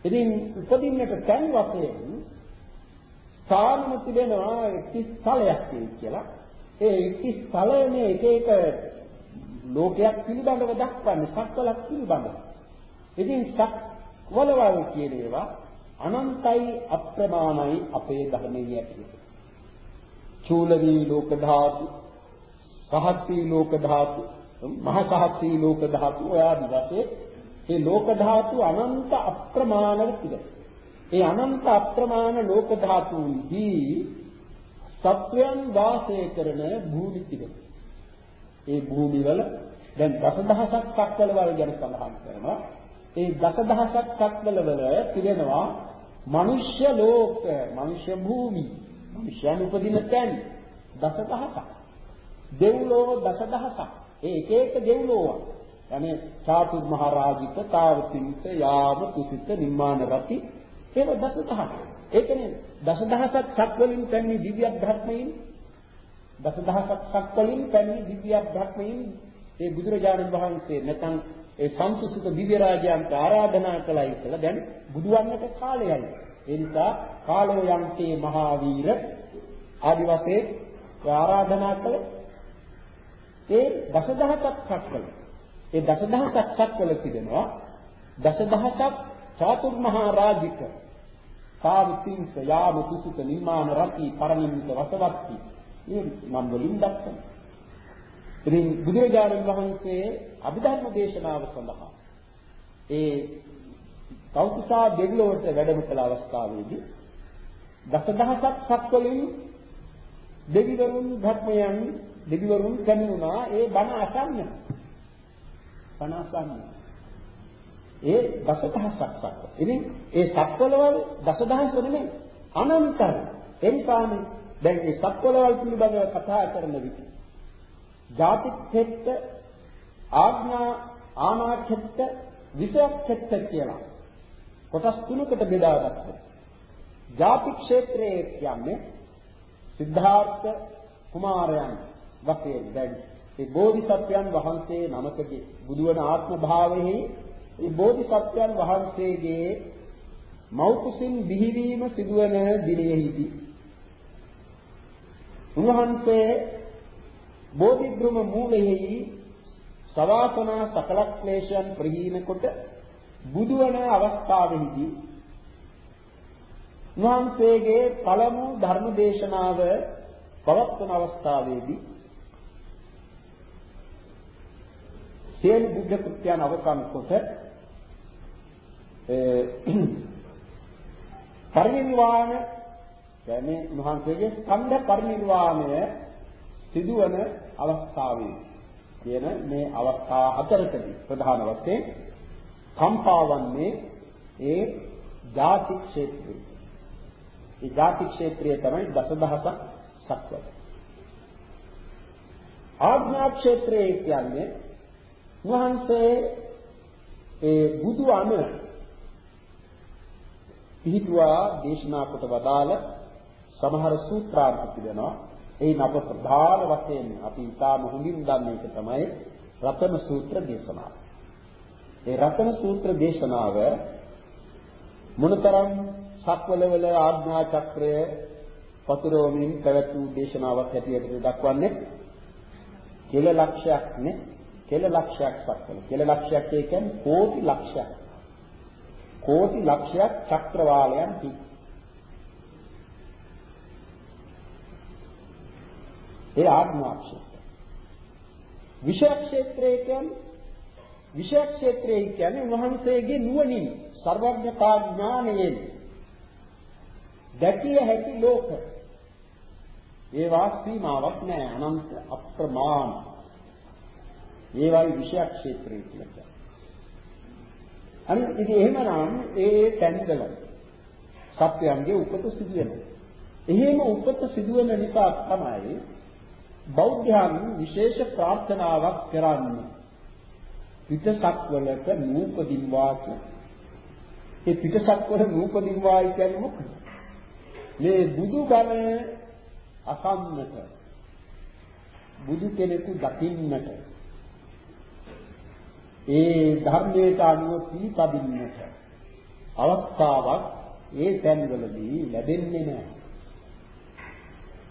Speaker 1: ඉතින් උපදින්නට තැන් වශයෙන් සාමන තිබෙනවා 30 කියලා. ඒ 30 තලයේ එක එක ලෝකයක් පිළිබඳව දක්වන්නේ සක්වලක් පිළිබඳව. ඉතින් සක්වලවල් කියන ඒවා අනන්තයි අප්‍රමාණයි අපේ ධර්මයේ ඇතුළේ. ඇති. චූලවී ලෝක ධාතු, සහත්ී ලෝක ධාතු, මහ සහත්ී ලෝක ධාතු ඔය ආදි වශයෙන් මේ ලෝක ධාතු අනන්ත අප්‍රමාණව තිබෙනවා. ඒ අනන්ත අප්‍රමාණ ලෝක ධාතුන්හි සත්වයන් වාසය කරන භූමි තිබෙනවා. ඒ භූමිවල දැන් දසදහසක් සක්වලවල් ගැන සඳහන් කරනවා. ඒ දසදහසක් සක්වලවල තිබෙනවා මනුෂ්‍ය ලෝක, මනුෂ්‍ය භූමි, මනුෂ්‍යයන් උපදින තැන් දසදහසක්. දෙව්ලොව දසදහසක්. ඒ එක එක දෙව්ලොවක්. යන්නේ චාතුර් මහරජිත, තාවතින්ත, යාම, තුසිත, නිම්මාන රති ඒව දසදහසක්. ඒකනේ දසදහසක් සක් වලින් පැන්නේ දිව්‍ය බ්‍රහ්මයින් දසදහසක් සක් වලින් පැන්නේ දිව්‍ය බ්‍රහ්මයින් ඒ බුදුරජාණන් වහන්සේ නැත්නම් ඒ සම්සුසිත දිව්‍ය රාජයන්ට ආරාධනා කළයි කියලා දැන් බුදුවන්නට කාලයයි. ඒ නිසා කාලෝ යන්තේ මහා වීර ආදි වශයෙන් ආරාධනා කළ ඒ දසදහසක් සක්වල ඒ දසදහසක් සක්වල තිබෙනවා. දසදහසක් චාතුර්මහා රාජික සාවිතිංස යාම කුසුත නිර්මාණ රති පරමින්ත වසවත්ති මේ නම් වලින් දක්වනවා ඉතින් බුදුරජාණන් වහන්සේ අභිධර්ම දේශනාව සඳහා ඒ කෞතුසා දෙවිලොවට වැඩම කළ අවස්ථාවේදී දසදහසක් සත්වලින් දෙවිවරුන් ධර්මයන් දෙවිවරුන් කැමිනුණා ඒ බණ අසන්න. බණ අසන්න. ඒ දසදහසක් සත්ව. ඉතින් ඒ සත්වලවල දසදහස් නෙමෙයි අනන්තයි. එනිසානේ දැන් මේ සත්වලවල් පිළිබඳව කතා කරන විට ජාතික්ෂෙත්ත ආඥා ආනාක්ෂෙත්ත විෂයක්ෂෙත්ත කියලා කොටස් තුනකට බෙදාගත්තා. ජාතික්ෂේත්‍රයේ කියන්නේ සිද්ධාර්ථ කුමාරයන් වශයෙන් දැන් ඒ බෝධිසත්වයන් වහන්සේ නමකගේ බුදුවන ආත්ම භාවයෙහි ඒ බෝධිසත්වයන් වහන්සේගේ මෞතුසින් බිහිවීම සිදුවන දිනෙහිදී උන්වහන්සේ බෝධිග්‍රම මූලයෙහි සවාසනා සකල ක්ලේශයන් ප්‍රහීන කොට බුදුවන අවස්ථාවෙහිදී උන්වහන්සේගේ පළමු ධර්ම දේශනාව පවත්වන අවස්ථාවේදී සියලු බුද්ධ කෘත්‍යයන් අවසන් කොට පරිනිර්වාණ කියන්නේ උන්වහන්සේගේ ස්කන්ධ පරිනිර්වාණය සිදුවන අවස්ථාවේ කියන මේ අවස්ථා හතරකදී ප්‍රධාන වශයෙන් කම්පාවන්නේ ඒ ಜಾති ක්ෂේත්‍රය. ඒ ಜಾති ක්ෂේත්‍රය තමයි දසදහසක් සක්වල. ආඥා ක්ෂේත්‍රය කියන්නේ වහන්සේ ඒ බුදු අම පිහිටුවා දේශනා කොට වදාළ සමහර සූත්‍රාර්ථ තිබෙනවා. එයින් අප ප්‍රධාන වශයෙන් අපි ඉතාම හොඳින් දන්නේ එක තමයි රතන සූත්‍ර දේශනාව. ඒ රතන සූත්‍ර දේශනාව මොනතරම් සක්වලවල ආඥා චක්‍රය පතුරවමින් පැවැත් වූ දේශනාවක් හැටියට දක්වන්නේ? කෙල ලක්ෂයක් නේ. කෙල ලක්ෂයක් සක්වල. කෙල ලක්ෂයක් කියන්නේ කෝටි ලක්ෂයක්. කෝටි ලක්ෂයක් චක්‍රවාලයන් ති ඒ ආඥා ක්ෂේත්‍රය විෂය ක්ෂේත්‍රය කියන්නේ විෂය ක්ෂේත්‍රය කියන්නේ උන්වහන්සේගේ නුවණින් සර්වඥතා ඥානයෙන් දැකිය හැකි ලෝක. ඒවා සීමාවක් නැහැ අනන්ත අප්‍රමාණ. ඒවයි විෂය ක්ෂේත්‍රය කියලා. කියන්නේ අන්න ඉතින් එහෙමනම් ඒ තැන්වල සත්‍යයන්ගේ උපත සිදු වෙනවා එහෙම උපත සිදු වෙන නිසා තමයි බෞද්ධයන් විශේෂ ප්‍රාර්ථනාවක් කරන්නේ. පිටසක්වලක නූපදින්වා ඒ පිටසක්වල නූපදින්වා කියන්නේ මොකද? මේ බුදු බණ අසන්නට බුදු කෙනෙකු දකින්නට ඒ ධර්මයට අනුව පිළිපදින්නට අවස්ථාවක් ඒ තැන්වලදී ලැබෙන්නේ නැහැ.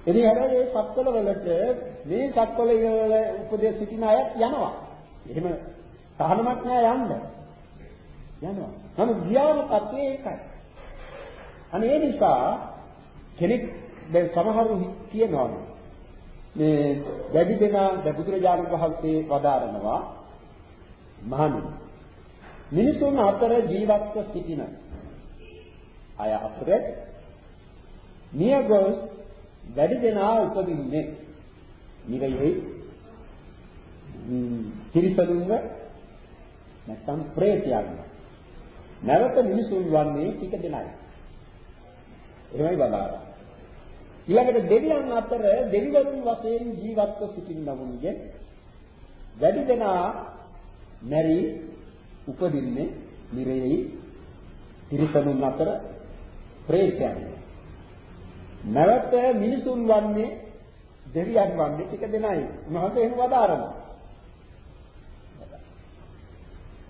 Speaker 1: ඉතින් හැබැයි මේ සක්වල වලට මේ සක්වල වල උපදෙස් සිටින අය යනවා. එහෙම තහනමක් නෑ යන්න. යනවා. නමුත් ගියාම තත්ත්වය ඒකයි. අනේ ඒ නිසා කෙනෙක් දැන් සමහරු කියනවා මේ වැඩි දෙනා බුදුරජාණන් වහන්සේ වදාරනවා මහණනි මිනිසුන් අතර ජීවත්ව සිටින අය අතර නියගොස් වැඩි දෙනා උපදින්නේ නිරයෙහි තිරිසනුන්ව නැත්නම් ප්‍රේතයන්ව නැවත මිනිසුන් වන්නේ ටික දෙනයි එහෙමයි බලාරා ඊළඟට දෙවියන් අතර දෙවිවරුන් වශයෙන් ජීවත්ව සිටින නමුන්ගේ වැඩි දෙනා මැරි උපදින්නේ නිරයෙහි තිරිසනුන් අතර ප්‍රේතයන්. නැවත මිනිසුන් වන්නේ දෙවියන් වන්නේ ටික දෙනයි. උන්වහන්සේ එහෙම වදාරනවා.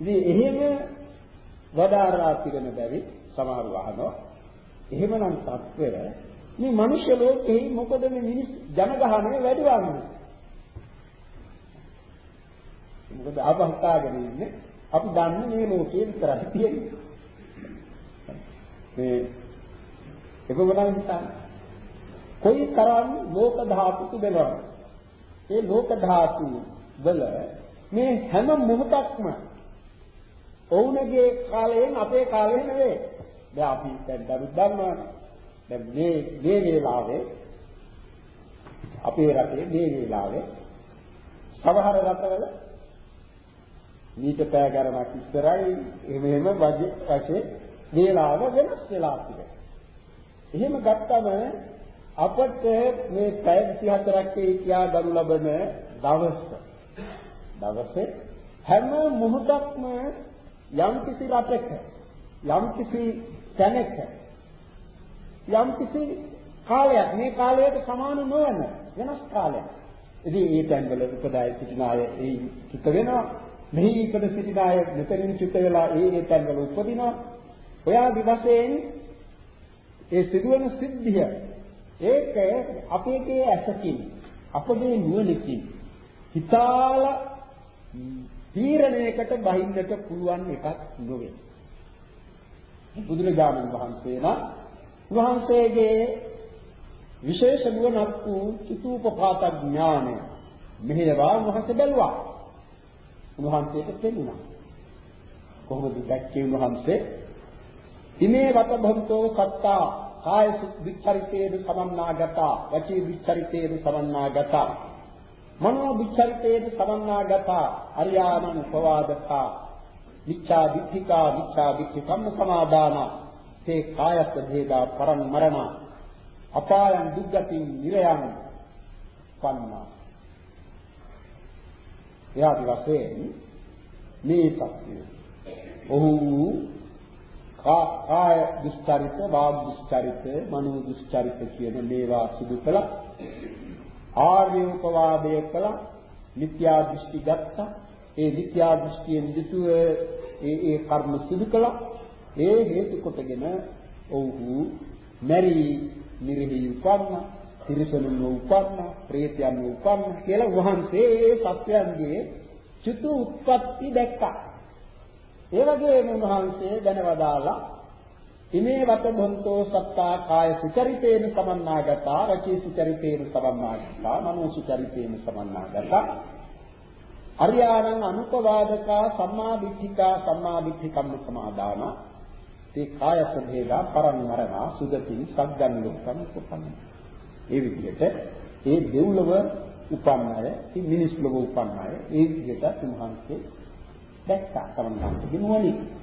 Speaker 1: ඉතින් එහෙම වදාරා තිබෙන බැරි සමහරව අහනවා. එහෙමනම් තත්ත්වය මේ මනුෂ්‍ය ලෝකෙහි මොකද මේ මිනිස් ජනගහනය වැඩි වන්නේ? මොකද අපහතාගෙන ඉන්නේ අපි දන්නේ මේ ලෝකයේ විතරයි තියෙන්නේ. මේ එකොමනම් හිතන්න. කොයි තරම් ලෝක ධාතු තිබෙනවද? ඒ ලෝක ධාතු වල මේ හැම මොහොතක්ම ඔවුන්ගේ කාලයෙන් අපේ කාලේ නෙවෙයි. දැන් අපි දැන් දරුත් දන්නවනේ. දැන් මේ මේ වේලාවේ අපේ රටේ මේ වේලාවේ සමහර රටවල මීට පෑ ගණනක් ඉස්සරයි එහෙම එහෙම වගේ වේලාව වෙනස් වෙලා තිබෙනවා. එහෙම ගත්තම අපට මේ පැය 24ක් කියා ගනු ලබන දවස දවසේ හැම මොහොතක්ම යම් කිසි රටක යම් කිසි තැනක යම් කිසි කාලයක් මේ කාලයට සමාන නොවන වෙනස් කාලයක්. ඉතින් මේ තැන්වල උපදාය සිටින අය ඒ චුත වෙනවා. මෙහි ඉපද සිටින අය මෙතනින් චුත වෙලා ඒ ඒ තැන්වල උපදිනවා. ඔය ආදි වශයෙන් ඒ සිදුවන සිද්ධිය ඒක අපේ ඇසකින් අපගේ නුවණකින් හිතාල තීරණයකට බහින්නට පුළුවන් එකක් නොවේ. බුදුරජාණන් වහන්සේ නම් වහන්සේගේ විශේෂ නුවණක් වූ චිතුපපාත ඥානය මෙහෙවා වහන්සේ බැලුවා. උන්වහන්සේට තේරුණා. කොහොමද දැක්කේ උන්වහන්සේ ඉමේ වත භන්තෝ සත්තා කාය විචරිතේද සමන්නාගතා වචී විචරිතේද සමන්නාගතා මනෝ විචරිතේද සමන්නාගතා අරියානං උපවාදකා. මිච්ඡා දිට්ඨිකා මිච්ඡා දිට්ඨි කම්ම සමාදාන. තේ කායත් භේදා පරං මරණ. අපායන් දුක්ගතින් නිරයන් පන්නා එයාදි වශයෙන් මේ සත්‍යය ඔහු කාය දුස්චරිත, වාග් දුස්චරිත, මනෝ දුස්චරිත කියන මේවා සිදු කළා. ආර්ය උපවාදය කළා. මිත්‍යා දෘෂ්ටි ගත්තා. ඒ මිත්‍යා දෘෂ්ටියෙන් යුතුව ඒ ඒ කර්ම සිදු කළා. ඒ හේතු කොටගෙන ඔව්හු මෙරි නිරහි උපන්න, තිරිසනුන් උපන්න, ප්‍රේතයන් උපන්න කියලා වහන්සේ ඒ සත්‍යයන්ගේ චුතු උත්පත්ති දැක්කා. ඒ වගේම උන්වහන්සේ දැනවදාලා ඉමේ වත බොන්තෝ සත්තා කාය සුචරිතේන සමන්නාගතා රචී සුචරිතේන සමන්නාගතා මනෝ සුචරිතේන සමන්නාගතා. අරියාණං අනුපවාදකා සම්මා දිට්ඨිකා සම්මා දිට්ඨිකම්ම සමාදාන. තේ කාය සභේදා පරමරණ සුගති සග්ගන් ලෝකම් කුපන්න ඒ විදිහට ඒ දෙව්ලොව උපන් අය මිනිස් ලොව උපන් අය ඒ විදිහට උන්වහන්සේ දැක්කා. සමන්නාන්තගේ නුවණින්.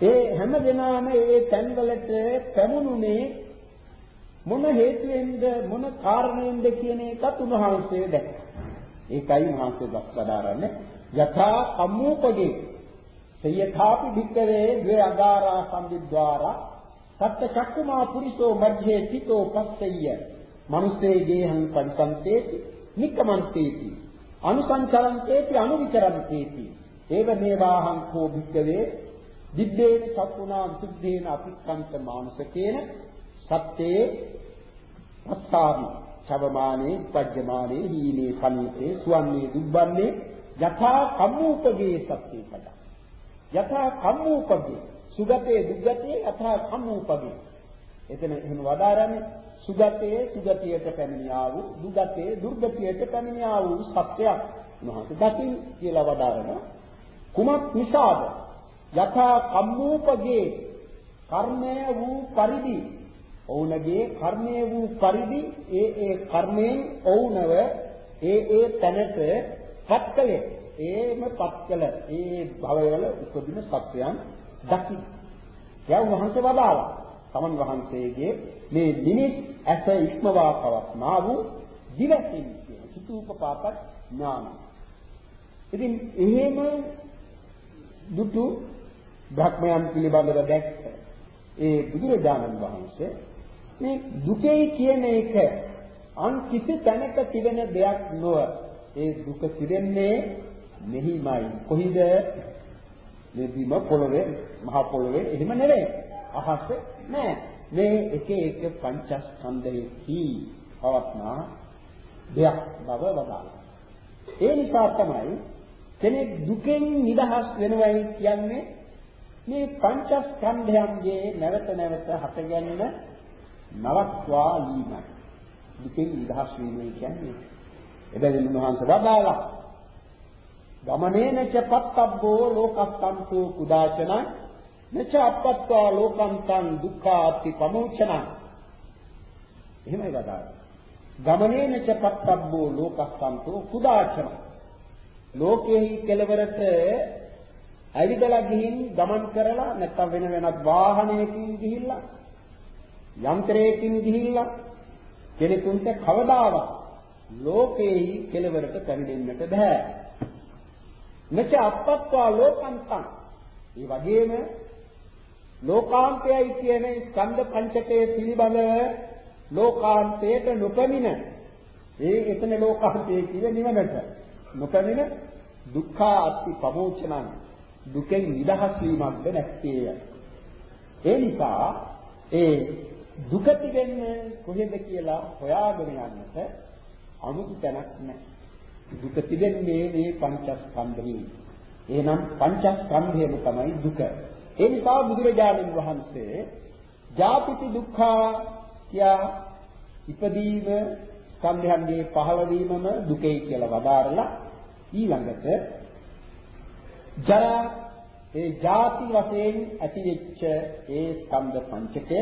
Speaker 1: ඒ හැම දිනම ඒ තැන්වලට පැමුණුනේ මොන හේතුවෙන්ද මොන කාරණයෙන්ද කියන එකත් උන්වහන්සේ දැක්කා. ඒකයි උන්වහන්සේ දක්වදාරන්නේ යථා කම්මූපගේ සයථාපි භික්කවේ ද්වේ අගාරා සම්විද්වාරා සත්‍ය චක්කුමා පුරිසෝ මධ්‍යේ තිතෝ පස්සෙය්‍ය. මනුස්සේ ගේහං පරිසන්තේති නික්කමන්තේති අනුසංචරන්තේති අනුවිචරන්තේති. ඒව මේවාහං කෝ භික්කවේ දිබ්බේන සත්තුනා විසුද්ධේන අපික්කන්ත මානසකේන සත්තේ පස්සාවි සවමානේ පජ්ජමානේ හීනේ සමීපේ සුවන්නේ දුබ්බන්නේ යථා කම්මූපගේ සත්‍යේ පද. යථා කම්මූපගේ සුගතේ දුගතේ යථා කම්මූපගේ එතන එහෙම වදාරන්නේ සුගතේ සුගතියට පැමිණියා වූ දුගතේ දුර්ගතියට පැමිණියා වූ සත්‍යයක්. උන්වහන්සේ දකින් කියලා වදාරනවා. කුමක් නිසාද? යථා කම්මූපගේ කර්මය වූ පරිදි ඔවුන්ගේ කර්මයේ වූ පරිදි ඒ ඒ කර්මයෙන් ඔවුනව ඒ ඒ තැනට පත්කලේ ඒම පත්කල ඒ භවවල උපදින සත්‍යයන් දකින්න. එයා වහන්සේ වදාලා තමන් වහන්සේගේ මේ නිමිත් ඇස ඉක්මවා පවත්නා වූ දිවසින් කියන චිතුපපාත ඥාන. ඉතින් එහෙම දුටු භක්මයන් පිළිබඳව දැක්ක. ඒ බුදුරජාණන් වහන්සේ මේ දුකේ කියන එක අන් කිසි තැනක තිබෙන දෙයක් නොව ඒ දුක තිබෙන්නේ මෙහිමයි. කොහිද? මේ බිම පොළවේ මහ පොළවේ එහෙම නෙවෙයි. අහස නෑ. මේ එක එක පංචස්කන්ධයේහි පවත්නා දෙයක් බව වදාළා. ඒ නිසා තමයි කෙනෙක් දුකෙන් නිදහස් වෙනවයි කියන්නේ මේ පංචස්කන්ධයන්ගේ නැවත නැවත හටගන්න නවත්වා ලීමයි. දුකෙන් නිදහස් වීම කියන්නේ. එබැවින් උන්වහන්සේ වදාලා ගමනේනච පත්තබ්බෝ ලෝකස්සන්තෝ කුදාචන නච අපත්වා ලෝකන්තං දුක්ඛාති පමුචන එහෙමයි වදාළා. ගමනේනච පත්තබ්බෝ ලෝකස්සන්තෝ කුදාචන ලෝකෙහි කෙලවරට ඇවිදලා ගිහින් ගමන් කරලා නැත්නම් වෙන වෙනත් වාහනයකින් ගිහිල්ලා යන්ත්‍රයකින් ගිහිල්ලා කෙනෙකුට කවදාවත් ලෝකෙහි කෙලවරට පැමිණෙන්නට බෑ. මෙච අපත්වා ලෝකන්තං. ඒ වගේම ලෝකාන්තයයි කියන ස්කන්ධ පංචකයේ පිළිබඳව ලෝකාන්තයට නොපැමිණ ඒ එතන ලෝකාන්තය කියන්නේ නිවනට නොපැමිණ දුක්ඛ අත්ති ප්‍රමෝචනං දුකෙන් නිදහස් වීමක්ද නැත්තේය. ඒ නිසා ඒ දුක තිබෙන්නේ කොහෙද කියලා හොයාගෙන යන්නට අමුතු තැනක් නැහැ. දුක තිබෙන්නේ මේ පංචස්කන්ධෙහි. එහෙනම් පංචස්කන්ධයම තමයි දුක. ඒ නිසා බුදුරජාණන් වහන්සේ ජාතිති දුක්ඛා කියා ඉපදීම ස්කන්ධයන්ගේ පහළවීමම දුකයි කියලා වදාරලා ඊළඟට ජරා ඒ ಜಾති වශයෙන් ඇතිවෙච්ච ඒ ස්කන්ධ පංචකය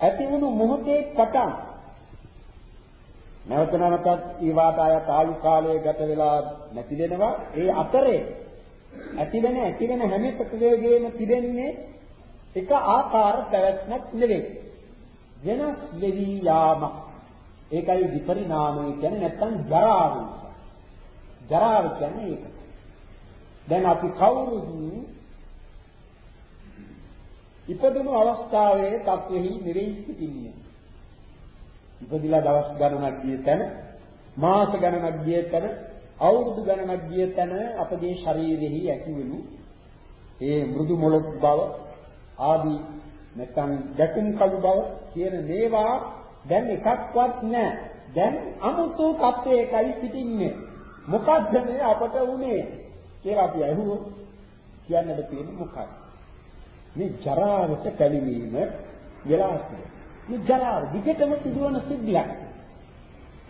Speaker 1: ඇති වුණු මොහොතේ පටන් නැවත නැවතත් ඊවාට ආය ආයු කාලය ගත වෙලා නැති වෙනවා. ඒ අතරේ ඇති වෙන ඇති වෙන හැම ප්‍රතිවේගයේම තිබෙන්නේ එක ආකාර පැවැත්මක් නෙවෙයි. වෙනස් වෙවි යාම ඒකයි විපරිණාමය කියන්නේ නැත්තම් ජරාව ජරාව කියන්නේ ඒක. දැන් අපි කවුරුත් ඉපදුණු අවස්ථාවේ තත්වෙහි නෙවෙයි සිටින්නේ. ඉපදිලා දවස් ගණනක් ගිය තැන, මාස ගණනක් ගිය තැන, අවුරුදු ගණනක් ගිය තැන අපගේ ශරීරෙහි ඇතිවෙනු ඒ මෘදු මොළොක් බව ආදී නැත්නම් දැකුම් කළු බව කියන මේවා දැන් එකක්වත් නැහැ. දැන් අමුතු තත්වයකයි සිටින්නේ. මොකද්ද මේ අපට උනේ? කියලා අපි අහුවොත් කියන්නද තියෙන්නේ මොකක්ද? මේ ජරාවට පැමිණීම වෙලා තියෙනවා. මේ ජරාව විකටම සිදුවන සිද්ධියක්.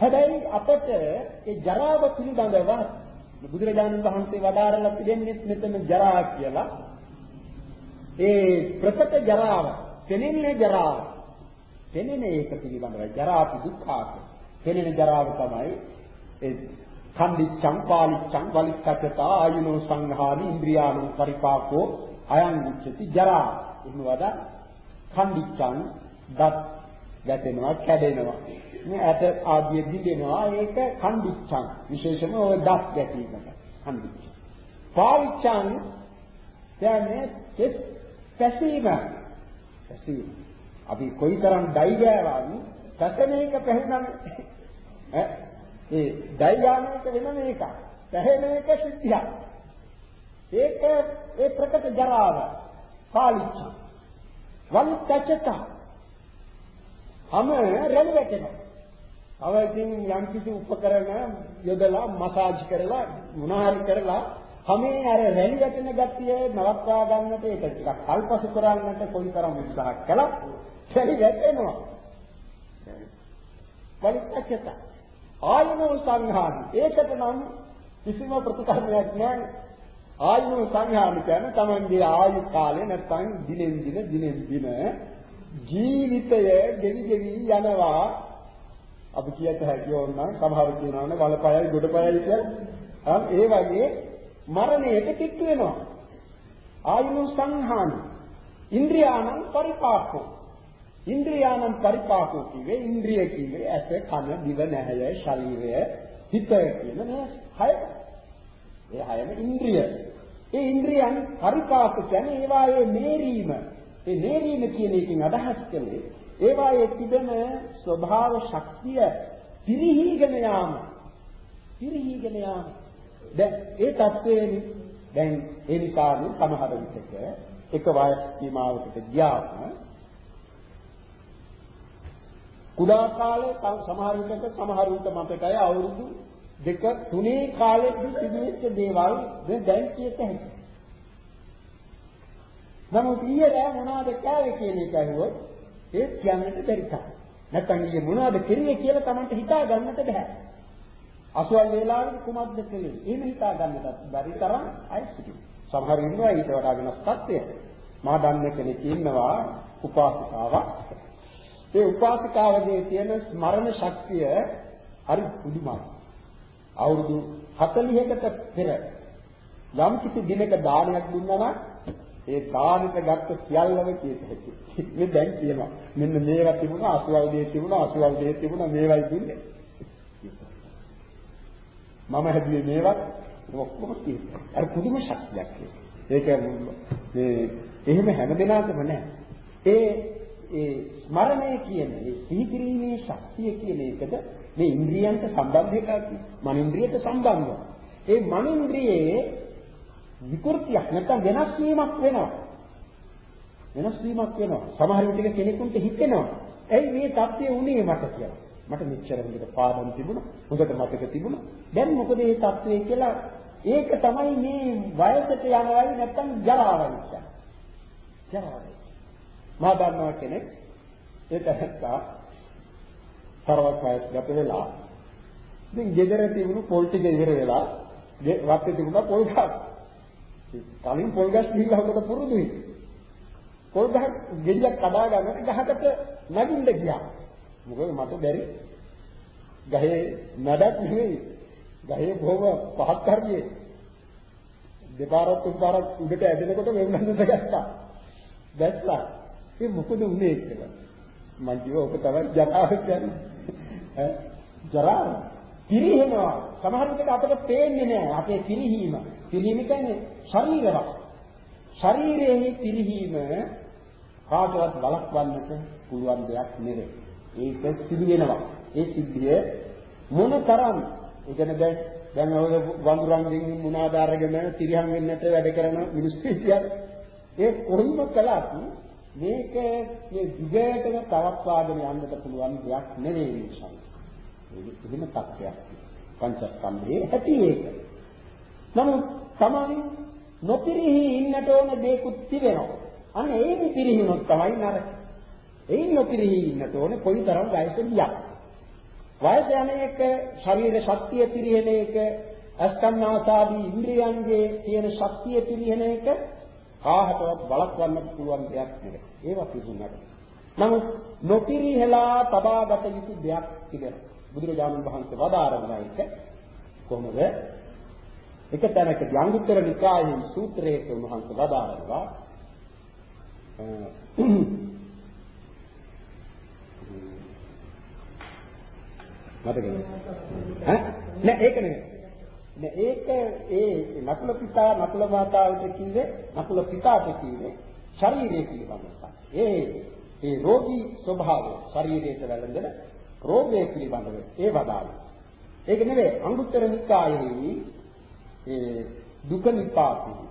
Speaker 1: හැබැයි අපට ඒ ජරාව පිළිබඳව බුදුරජාණන් වහන්සේ වදාරලා තිබෙන්නේ මෙතන ජරා කියලා. ඒ ප්‍රකට ජරාව, පෙනෙන්නේ ජරාව. පෙනෙන එක පිළිබඳව ජරාපි දුක්ඛාක. පෙනෙන ජරාව තමයි ඒ කන්දිච්ඡං පාලිච්ඡං වලික්කච්චතා ආයුනෝ සංහානි ඉන්ද්‍රියාණං පරිපාකෝ අයං උච්චති ජරා. එන්නවද? කන්දිච්ඡං දත් ගැටෙනවා කැඩෙනවා. මේ ඇට ආදිය දිලෙනවා ඒක කන්දිච්ඡං විශේෂම ඔය දත් ගැටීමකට කන්දිච්ඡ පාලිච්ඡං කියන්නේ කෙස් පැසීම. පැසීම. අපි කොයිතරම් ඩයි ගෑවන් පැසෙන එක පැහැදන්නේ ඈ? ඒ දෛයානික වෙන මේක. පැහැෙන එක සිද්ධියක්. ඒක ඒ ප්‍රකට ජරාව පාලිච්ච. වන්තචත. හැම රැළි වැටෙනවා. අව ඉතින් යම් කිසි උපකරණ යොදලා මසාජ් කරලා මොනහරි කරලා හැමේ අර රැලි වැටෙන ගතිය නවත්වා ගන්නට ඒක ටිකක් අල්පසු කරන්නට කොයිතරම් උත්සාහ කළත් රැලි වැටෙනවා. වලික්කච්චත. ආයනෝ සංහානි. ඒකට නම් කිසිම ප්‍රතිකර්මයක් නැහැ. ආයනෝ සංහානි කියන්නේ තමන්ගේ ආයු කාලය නැත්නම් දිනෙන් දින දිනෙන් දින ජීවිතය ගෙවි ගෙවි යනවා. අපි කියත හැකි ඕනනම් සමහර කියනවානේ වලපයයි ගොඩපයයි කියලා. ඒ වගේ මරණයට කිට්ටු වෙනවා. ආයුනු සංහාන ඉන්ද්‍රියානම් පරිපාකෝ. ඉන්ද්‍රියානම් පරිපාකෝ කිව්වේ ඉන්ද්‍රිය කිව්වේ ඇස කන දිව නැහැය ශරීරය හිත කියන මේ හය. ඒ හයම ඉන්ද්‍රිය. ඒ ඉන්ද්‍රියන් පරිපාක කියන්නේ ඒවායේ මේරීම ඒ මේරීම කියන එකෙන් අදහස් කළේ ඒවායේ තිබෙන ස්වභාව ශක්තිය පිරිහීගෙන යාම. පිරිහීගෙන යාම. දැන් ඒ தත්වයෙන් දැන් ඒ නිසානේ සමහර විටක එක වයස් සීමාවකට ගියාම කුඩා කාලේ සමහර විටක සමහර විට මතකයි අවුරුදු දෙක තුනේ කාලෙදී සිදුවෙච්ච දේවල් දැන් කියත හැකියි. නමුත් ඊයේ රෑ මොනවද කෑවේ කියන එක අහුවොත් ඒ කියන්නට බැරි තරම්. නැත්නම් ඊයේ මොනවද කෙරුවේ කියලා Tamanට හිතා ගන්නට බෑ. අසවල් වේලාවේ කුමක්ද කළේ? එහෙම හිතා ගන්නට බැරි තරම් අය සිටිනවා. සමහර ඉන්නවා ඊට වඩා වෙනස් තත්ත්වයක. මා දන්න කෙනෙක් ඉන්නවා උපාසිකාවක්. ඒ උපාසිකාවගේ තියෙන ස්මරණ ශක්තිය හරි පුදුමයි. අවුරුදු 40කට පෙර යම් කිසි දිනක දානයක් දුන්නා නම් ඒ දානෙට ගත්ත සියල්ලම කීත හැකි. මේ දැන් කියනවා. මෙන්න මේවා තිබුණා, අසුවල් දේ තිබුණා, අසුවල් දේ තිබුණා, මේවයි දුන්නේ. මම හැදුවේ මේවත් ඔක්කොම කියනවා. අර පුදුම ශක්තියක් ඒක මේ එහෙම හැම දිනකම නෑ. ඒ ඒ ස්මරණය කියන ඒ සිහි කිරීමේ ශක්තිය කියන එකද මේ ඉන්ද්‍රියන්ට සම්බන්ධ එකක් මනින්ද්‍රියට සම්බන්ධව. ඒ මනින්ද්‍රියේ විකෘතියක් නැත්නම් වෙනස් වීමක් වෙනවා. වෙනස් වීමක් වෙනවා. සමහර විටක කෙනෙකුට හිතෙනවා. ඇයි මේ தත්ත්වය උනේ මට කියලා. මට මෙච්චර හොඳට පාඩම් තිබුණා. හොඳට මතක තිබුණා. දැන් මොකද මේ தත්ත්වය කියලා ඒක තමයි මේ වයසට යනවායි නැත්නම් ජරාවයි කියන්නේ. ජරාවයි. මා දන්නවා කෙනෙක් ඒ තැනත්තා තරවත් වයස් ගත වෙලා ඉතින් ගෙදර තිබුණු පොල් ටික ඉවර වෙලා වත්තේ තිබුණා පොල් ගස්. කලින් පොල් ගස් ගිහිල්ලා හොකට පුරුදුයි. පොල් ගහ ගෙඩියක් කඩා ගන්නට ගහකට නගින්න ගියා. මොකද මට බැරි ගහේ නඩක් නෙවෙයි. ගහේ බොහොම පහත් හරියේ. දෙපාරක් තුන්පාරක් උඩට ඇදෙනකොට වෙන්නන්නට ගත්තා. දැස්ලා. ඒ මොකද උනේ කියලා. මං කිව්වා ඔක තමයි ජරාව කියන්නේ. ඈ ජරාව. පිරිහෙනවා. සමහර විට අපිට පේන්නේ නැහැ අපේ පිරිහීම. පිරිහීම කියන්නේ ශරීරවත්. ශරීරයේ පිරිහීම කාටවත් බලක්වන්නට පුළුවන් දෙයක් නෙවෙයි. ඒක සිදු වෙනවා. ඒ සිද්ධිය මොන තරම් ඒ කියන්නේ දැන් දැන් ඔය වඳුරන්ගෙන් මුණාද අරගෙන තිරියම් වෙන්නට වැඩ කරන මිනිස්සු කියන්නේ ඒ කොහොම කළත් මේක මේ දිගටම තවත්වාගෙන යන්නට පුළුවන් දෙයක් නෙවෙයි නිසා. ඒක එහෙම තත්ත්වයක්. පංචස්කන්ධයේ ඇති ඒක. නමුත් Taman නොපිරිහි ඉන්නට ඕන දේකුත් තිබෙනවා. අන්න ඒක පිරිහිනොත් තමයි නරක. එයින් නොපිරිහි ඉන්නට ඕන කොයිතරම් වයසට ගියා. වයස යන එක ශරීර ශක්තිය පිරිහෙන එක අස්කන්නාසාදී ඉන්ද්‍රියන්ගේ තියෙන ශක්තිය පිරිහෙන එක කාහටවත් බලක්වන්න පුළුවන් දෙයක් නෙවෙයි. ඒවා පිළිගන්නට. නමුත් නොපිරිහෙලා තබාගත යුතු දෙයක් තිබෙනවා. බුදුරජාණන් වහන්සේ වදාරනවා ඒක කොහොමද? එක තැනකදී අංගුත්තර නිකායේ සූත්‍රයේ උන්වහන්සේ වදාරනවා මතකද? ඈ නෑ ඒක නෙමෙයි. නෑ ඒක ඒ නකුල පිතා නකුල මාතාවට කිව්වේ නකුල පිතාට කිව්වේ ශරීරය පිළිබඳව. ඒ ඒ රෝගී ස්වභාවය ශරීරයට වැළඳෙන රෝගය පිළිබඳව ඒ වදාළා. ඒක නෙවෙයි අංගුත්තර නිකායේ ඒ දුක නිපාතී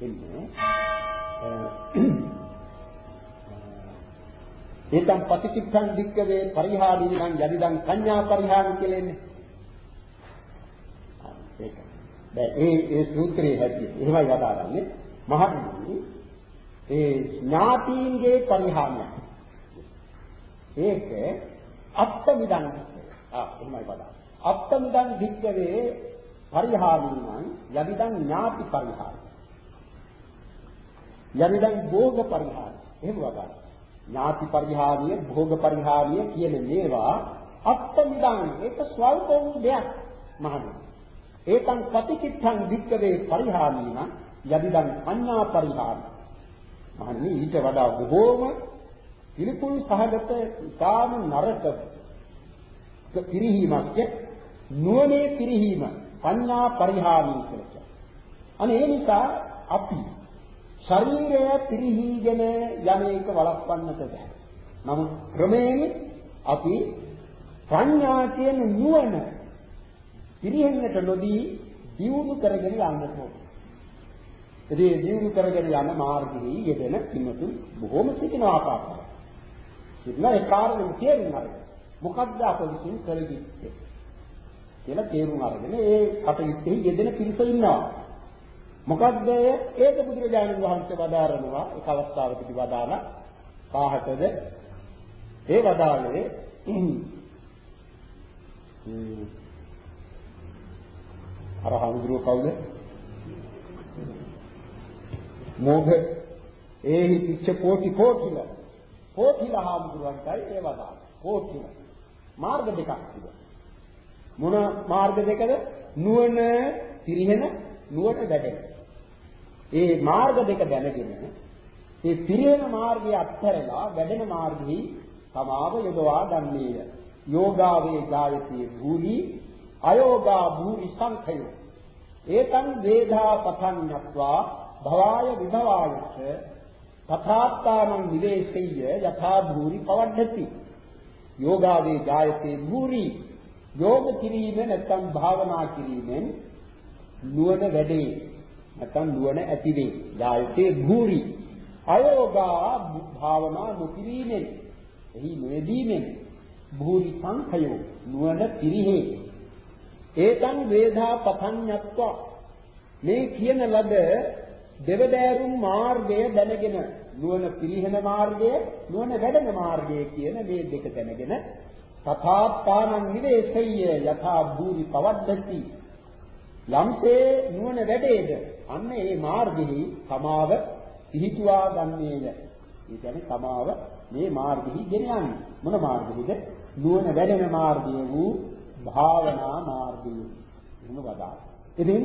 Speaker 1: එන්නේ ඒතම් පටිච්චසම් දික්කවේ පරිහාදීනම් යදිදම් සංඥා පරිහාරි කියලා එන්නේ. ඒක. දැන් ඒ ඒ සූත්‍රයේ හැටියට එහෙමයි වදාරන්නේ. මහත්මී ඒ ඥාතීන්ගේ පරිහානිය. ඒක අත්තමිදන් ආ එහෙමයි වදාරන්නේ. අත්තමිදන් දික්කවේ පරිහාදීනම් යදිදම් ඥාති පරිහාරි. යදිදම් භෝග පරිහාරි එහෙම වදාන. ඥාති පරිහානිය, භෝග පරිහානිය කියන මේවා අත්මිදාන ඒක ස්වල්ප වූ දෙයක් මහණෙනි. ඒකං පටිච්චං වික්කවේ පරිහානීන යදිදං අඤ්ඤා පරිහාන. මහණෙනි ඊට වඩා බොහෝම පිළිකුල් සහගත ඉතාම නරක පිරිහීමක් නුවණේ පිරිහීම පඤ්ඤා පරිහානී කියලා. අනේ ඒ නිසා අපි ශරීරය පිරිහීගෙන යන එක වළක්වන්නට බෑ. නමුත් ක්‍රමයෙන් අපි ප්‍රඥා කියන නුවණ පිරිහෙන්නට නොදී දියුණු කරගෙන යන්න ඕනේ. ඉතින් දියුණු කරගෙන යන මාර්ගයේ යෙදෙන කිමතු බොහොම සිටින ආකාරය. සිටින ඒ කාරණේ තේරුම් අරගෙන මොකද්ද අප විසින් කළ යුත්තේ කියලා තේරුම් අරගෙන ඒ කටයුත්තේ යෙදෙන පිරිස ඉන්නවා. මොකද්ද ඒක බුදුරජාණන් වහන්සේ වදාරනවා එක අවස්ථාවකදී වදාලා කාහටද ඒ වදාළේ අර හඳුරුව කවුද? මොග ඒහි පිච්ච කෝටි කෝටිල කෝටිල හඳුරුවන්ටයි ඒ වදාළ. කෝටිල මාර්ග දෙකක් තිබෙනවා. මොන මාර්ග දෙකද? නුවණ පිරිහෙන නුවණ වැඩෙන. ඒ මාර්ග දෙක දැනගෙන ඒ පිරිහෙන මාර්ගය අත්හැරලා වැඩෙන මාර්ගෙහි තමාව යොදවා ගන්නේය. යෝගාවේ ජායති භූමි අයෝගා භූමි සංඛයෝ ඒතං වේධා පතඤ්ඤත්වා භවාය විභවායච තථාත්තානං නිවේසෙය්‍ය යථා භූරි පවඩ්ඩති යෝගාවේ ජායති භූරි යෝග කිරීමෙන් නැත්නම් භාවනා කිරීමෙන් නුවණ වැඩේ නැත්නම් නුවණ ඇති වේ ජායති භූරි අයෝගා භාවනා නොකිරීමෙන් එහි නොයදීමෙන් භූරි සංඛයෝ නුවණ පිරිහේ. ඒතං වේදා පතඤ්ඤත්ව. මේ කියන ලද දෙවදෑරුම් මාර්ගය දැනගෙන නුවණ පිරිහෙන මාර්ගය නුවණ වැඩෙන මාර්ගය කියන මේ දෙක දැනගෙන තථාත්තානං නිවේසෙය්‍ය යථා භූරි පවද්දති යම්සේ නුවණ වැඩේද අන්න ඒ මාර්ගෙහි සමාව පිහිටුවා ගන්නේය. ඒ කියන්නේ සමාව මේ මාර්ගෙහි ගෙන යන්නේ. මොන මාර්ගෙහිද? නුවණ වැඩෙන මාර්ගය වූ භාවනා මාර්ගය. එහෙම වදා. ඉතින්